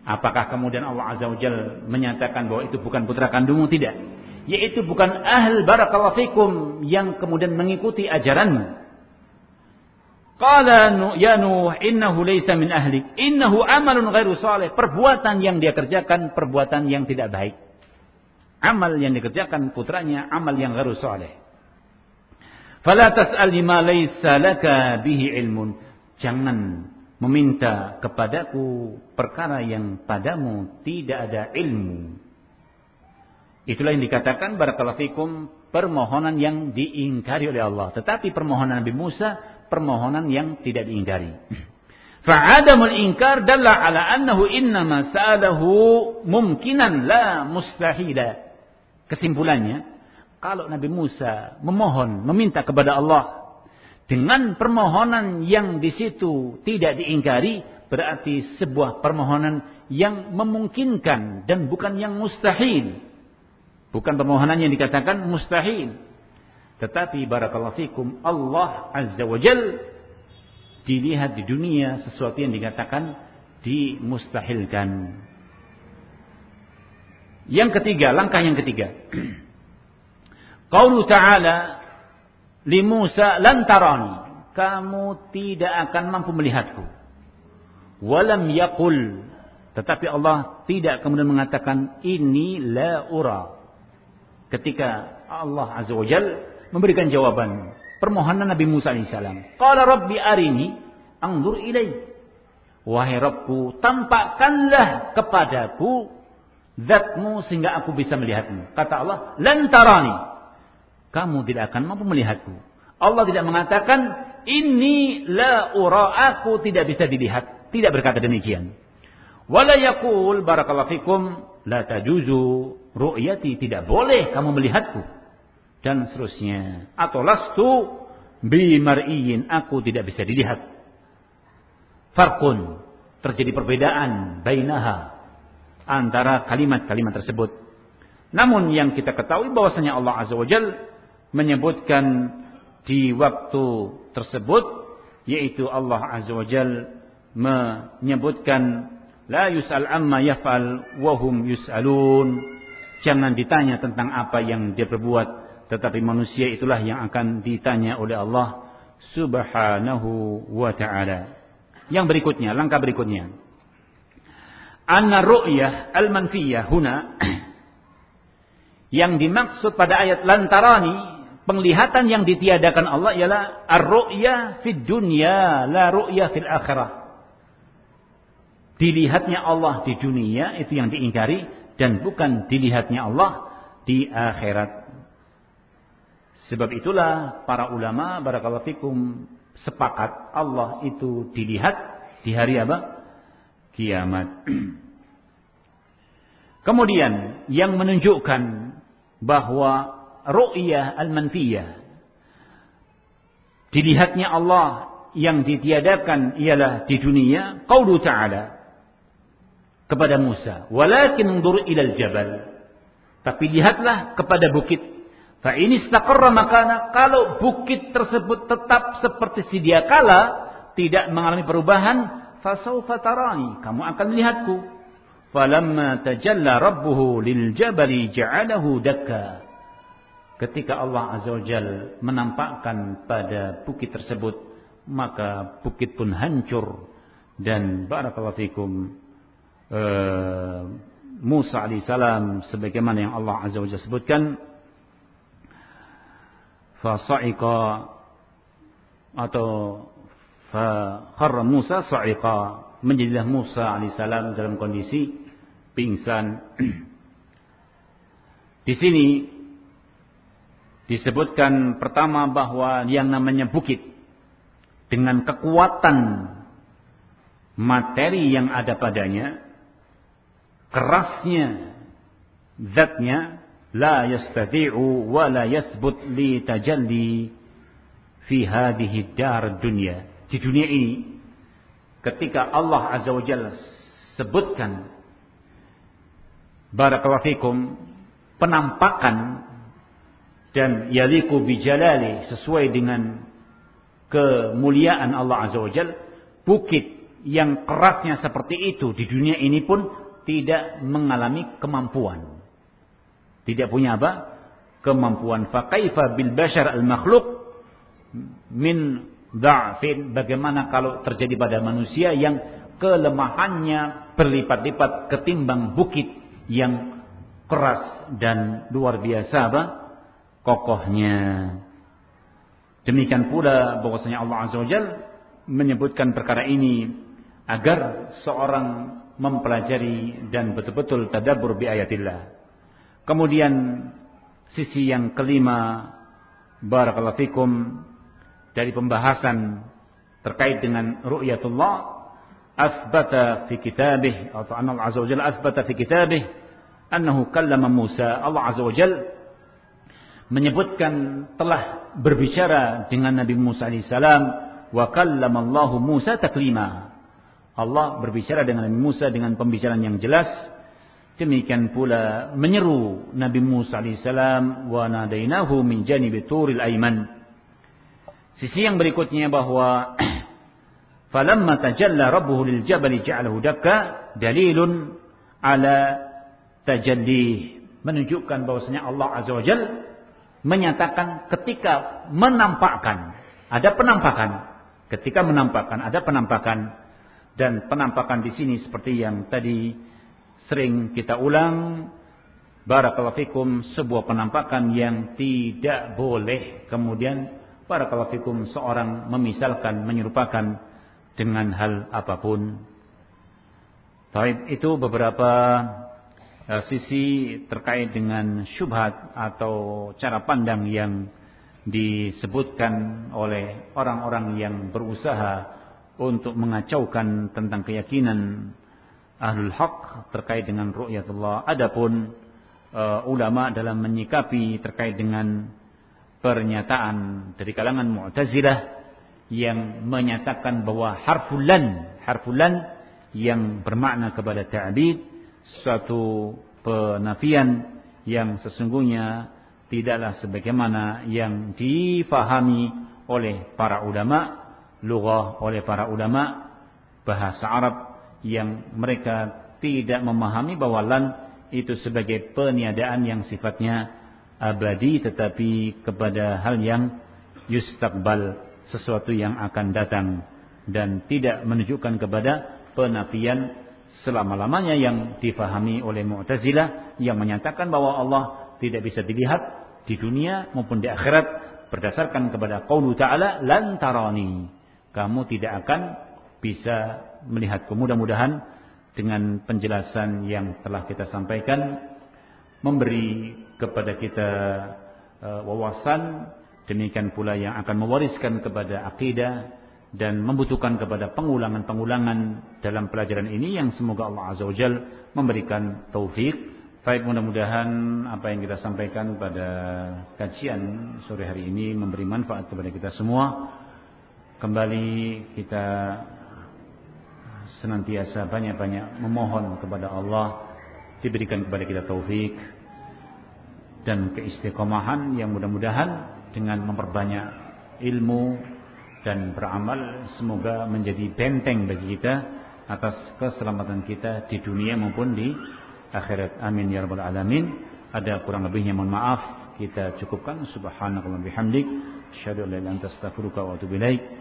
Apakah kemudian Allah Azza wa Jal menyatakan bahwa itu bukan putra kandungmu? Tidak. Yaitu bukan ahl barakallahu fikum yang kemudian mengikuti ajaranmu. Qala ya Nuh innahu laysa min ahlik. Innahu amalun ghairu salih. Perbuatan yang dia kerjakan perbuatan yang tidak baik. Amal yang dikerjakan putranya amal yang ghairu salih. Fala tas'al lima laysa laka bihi ilmun. Jangan meminta kepadaku perkara yang padamu tidak ada ilmu. Itulah yang dikatakan barakallahu fikum permohonan yang diingkari oleh Allah. Tetapi permohonan Nabi Musa permohonan yang tidak diingkari. Fa'adamul ingkar dalla ala annahu innama sa'alahu mumkinan la mustahila. Kesimpulannya, kalau Nabi Musa memohon, meminta kepada Allah dengan permohonan yang di situ tidak diingkari, berarti sebuah permohonan yang memungkinkan dan bukan yang mustahil. Bukan permohonan yang dikatakan mustahil. Tetapi barakallahu fikum Allah Azza wa Jal dilihat di dunia sesuatu yang dikatakan dimustahilkan. Yang ketiga, langkah yang ketiga. Qaulu ta'ala li Musa lan. Kamu tidak akan mampu melihatku. Walam yaqul. Tetapi Allah tidak kemudian mengatakan ini la ura. Ketika Allah Azza wa Jalla memberikan jawaban permohonan Nabi Musa alaihissalam. Qala rabbi arini angdur ilai. Wahai Rabbku, tampakkanlah kepadaku zatmu sehingga aku bisa melihatmu. Kata Allah, lantarani. Kamu tidak akan mampu melihatku. Allah tidak mengatakan, ini la ura, aku tidak bisa dilihat. Tidak berkata demikian. Wala yakul barakallahu fikum la tajuzu ru'yati tidak boleh kamu melihatku dan seterusnya. Atau lastu bimar'iyin, aku tidak bisa dilihat. Farkun, terjadi perbedaan bainaha antara kalimat-kalimat tersebut. Namun yang kita ketahui bahwasanya Allah Azza wa Jal menyebutkan di waktu tersebut yaitu Allah Azza wa Jal menyebutkan la yus'al amma yaf'al wa hum yus'alun jangan ditanya tentang apa yang dia perbuat tetapi manusia itulah yang akan ditanya oleh Allah subhanahu wa ta'ala. Yang berikutnya, langkah berikutnya. Anna ru'yah al-manfiyah huna. Yang dimaksud pada ayat lantarani. Penglihatan yang ditiadakan Allah ialah ar-ru'yah fid dunya la ru'yah fil akhirah. Dilihatnya Allah di dunia itu yang diingkari dan bukan dilihatnya Allah di akhirat. Sebab itulah para ulama barakallahu fikum sepakat Allah itu dilihat di hari apa? Kiamat. Kemudian yang menunjukkan bahwa ru'yah al-manfiyah dilihatnya Allah yang ditiadakan ialah di dunia qaulu ta'ala kepada Musa walakin undur ilal jabal tapi lihatlah kepada bukit Fa ini istaqarra makana kalau bukit tersebut tetap seperti sedia kala tidak mengalami perubahan fasaufa tarani kamu akan melihatku. Falamma tajalla rabbuhu lil jabali ja'alahu dakka. Ketika Allah azza wajal menampakkan pada bukit tersebut maka bukit pun hancur. Dan barakallahu fikum uh, Musa alaihissalam sebagaimana yang Allah azza wajalla sebutkan fasa'iqa. Atau fakharra Musa sa'iqa. Menjadilah Musa alaihissalam dalam kondisi pingsan. Di sini disebutkan pertama bahwa yang namanya bukit dengan kekuatan materi yang ada padanya, kerasnya zatnya, la yastati'u wa la yasbut li tajalli fi hadhihi dar dunya. Di dunia ini ketika Allah Azza wa Jalla sebutkan barakallahu fikum penampakan dan yaliku bijalali sesuai dengan kemuliaan Allah Azza wa Jalla bukit yang kerasnya seperti itu di dunia ini pun tidak mengalami kemampuan. Tidak punya apa? Kemampuan. Faqaifa bil bashar al makhluk min da'fin. Bagaimana kalau terjadi pada manusia yang kelemahannya berlipat-lipat ketimbang bukit yang keras dan luar biasa apa? Kokohnya. Demikian pula bahwasanya Allah Azza wa Jalla menyebutkan perkara ini agar seorang mempelajari dan betul-betul tadabbur bi ayatillah. Kemudian sisi yang kelima barakallahu fikum dari pembahasan terkait dengan ru'yatullah asbata fi kitabih atau Allah azza wajalla asbata fi kitabih annahu kallama Musa Allah azza wajalla menyebutkan telah berbicara dengan Nabi Musa alaihissalam wa kallama Allah Musa taklima Allah berbicara dengan Nabi Musa dengan pembicaraan yang jelas. Demikian pula menyeru Nabi Musa alaihissalam wa nadainahu min janibi turil aiman. Sisi yang berikutnya bahwa falamma tajalla rabbuhu lil jabali ja'alahu dakka dalilun ala tajalli menunjukkan bahwasanya Allah azza wajal menyatakan ketika menampakkan ada penampakan ketika menampakkan ada penampakan dan penampakan di sini seperti yang tadi sering kita ulang barakallahu fikum sebuah penampakan yang tidak boleh kemudian barakallahu fikum seorang memisalkan menyerupakan dengan hal apa pun. Baik, itu beberapa uh, sisi terkait dengan syubhat atau cara pandang yang disebutkan oleh orang-orang yang berusaha untuk mengacaukan tentang keyakinan ahlul haq terkait dengan ru'yatullah. Adapun uh, ulama dalam menyikapi terkait dengan pernyataan dari kalangan Mu'tazilah yang menyatakan bahwa harfulan, harfulan yang bermakna kepada ta'bid suatu penafian yang sesungguhnya tidaklah sebagaimana yang difahami oleh para ulama lughah oleh para ulama bahasa Arab yang mereka tidak memahami bahwa lan itu sebagai peniadaan yang sifatnya abadi tetapi kepada hal yang yustakbal sesuatu yang akan datang dan tidak menunjukkan kepada penafian selama-lamanya yang difahami oleh Mu'tazilah yang menyatakan bahwa Allah tidak bisa dilihat di dunia maupun di akhirat berdasarkan kepada qaulu ta'ala lan tarani. Kamu tidak akan bisa melihatku. Mudah-mudahan dengan penjelasan yang telah kita sampaikan memberi kepada kita uh, wawasan demikian pula yang akan mewariskan kepada akidah dan membutuhkan kepada pengulangan-pengulangan dalam pelajaran ini yang semoga Allah Azza wa Jal memberikan taufik. Baik mudah-mudahan apa yang kita sampaikan pada kajian sore hari ini memberi manfaat kepada kita semua kembali kita senantiasa banyak-banyak memohon kepada Allah diberikan kepada kita taufik dan keistiqomahan yang mudah-mudahan dengan memperbanyak ilmu dan beramal semoga menjadi benteng bagi kita atas keselamatan kita di dunia maupun di akhirat. Amin ya rabbal alamin. Ada kurang lebihnya mohon maaf. Kita cukupkan. Subhanallah bihamdik. Asyhadu an la anta astaghfiruka wa atubu ilaik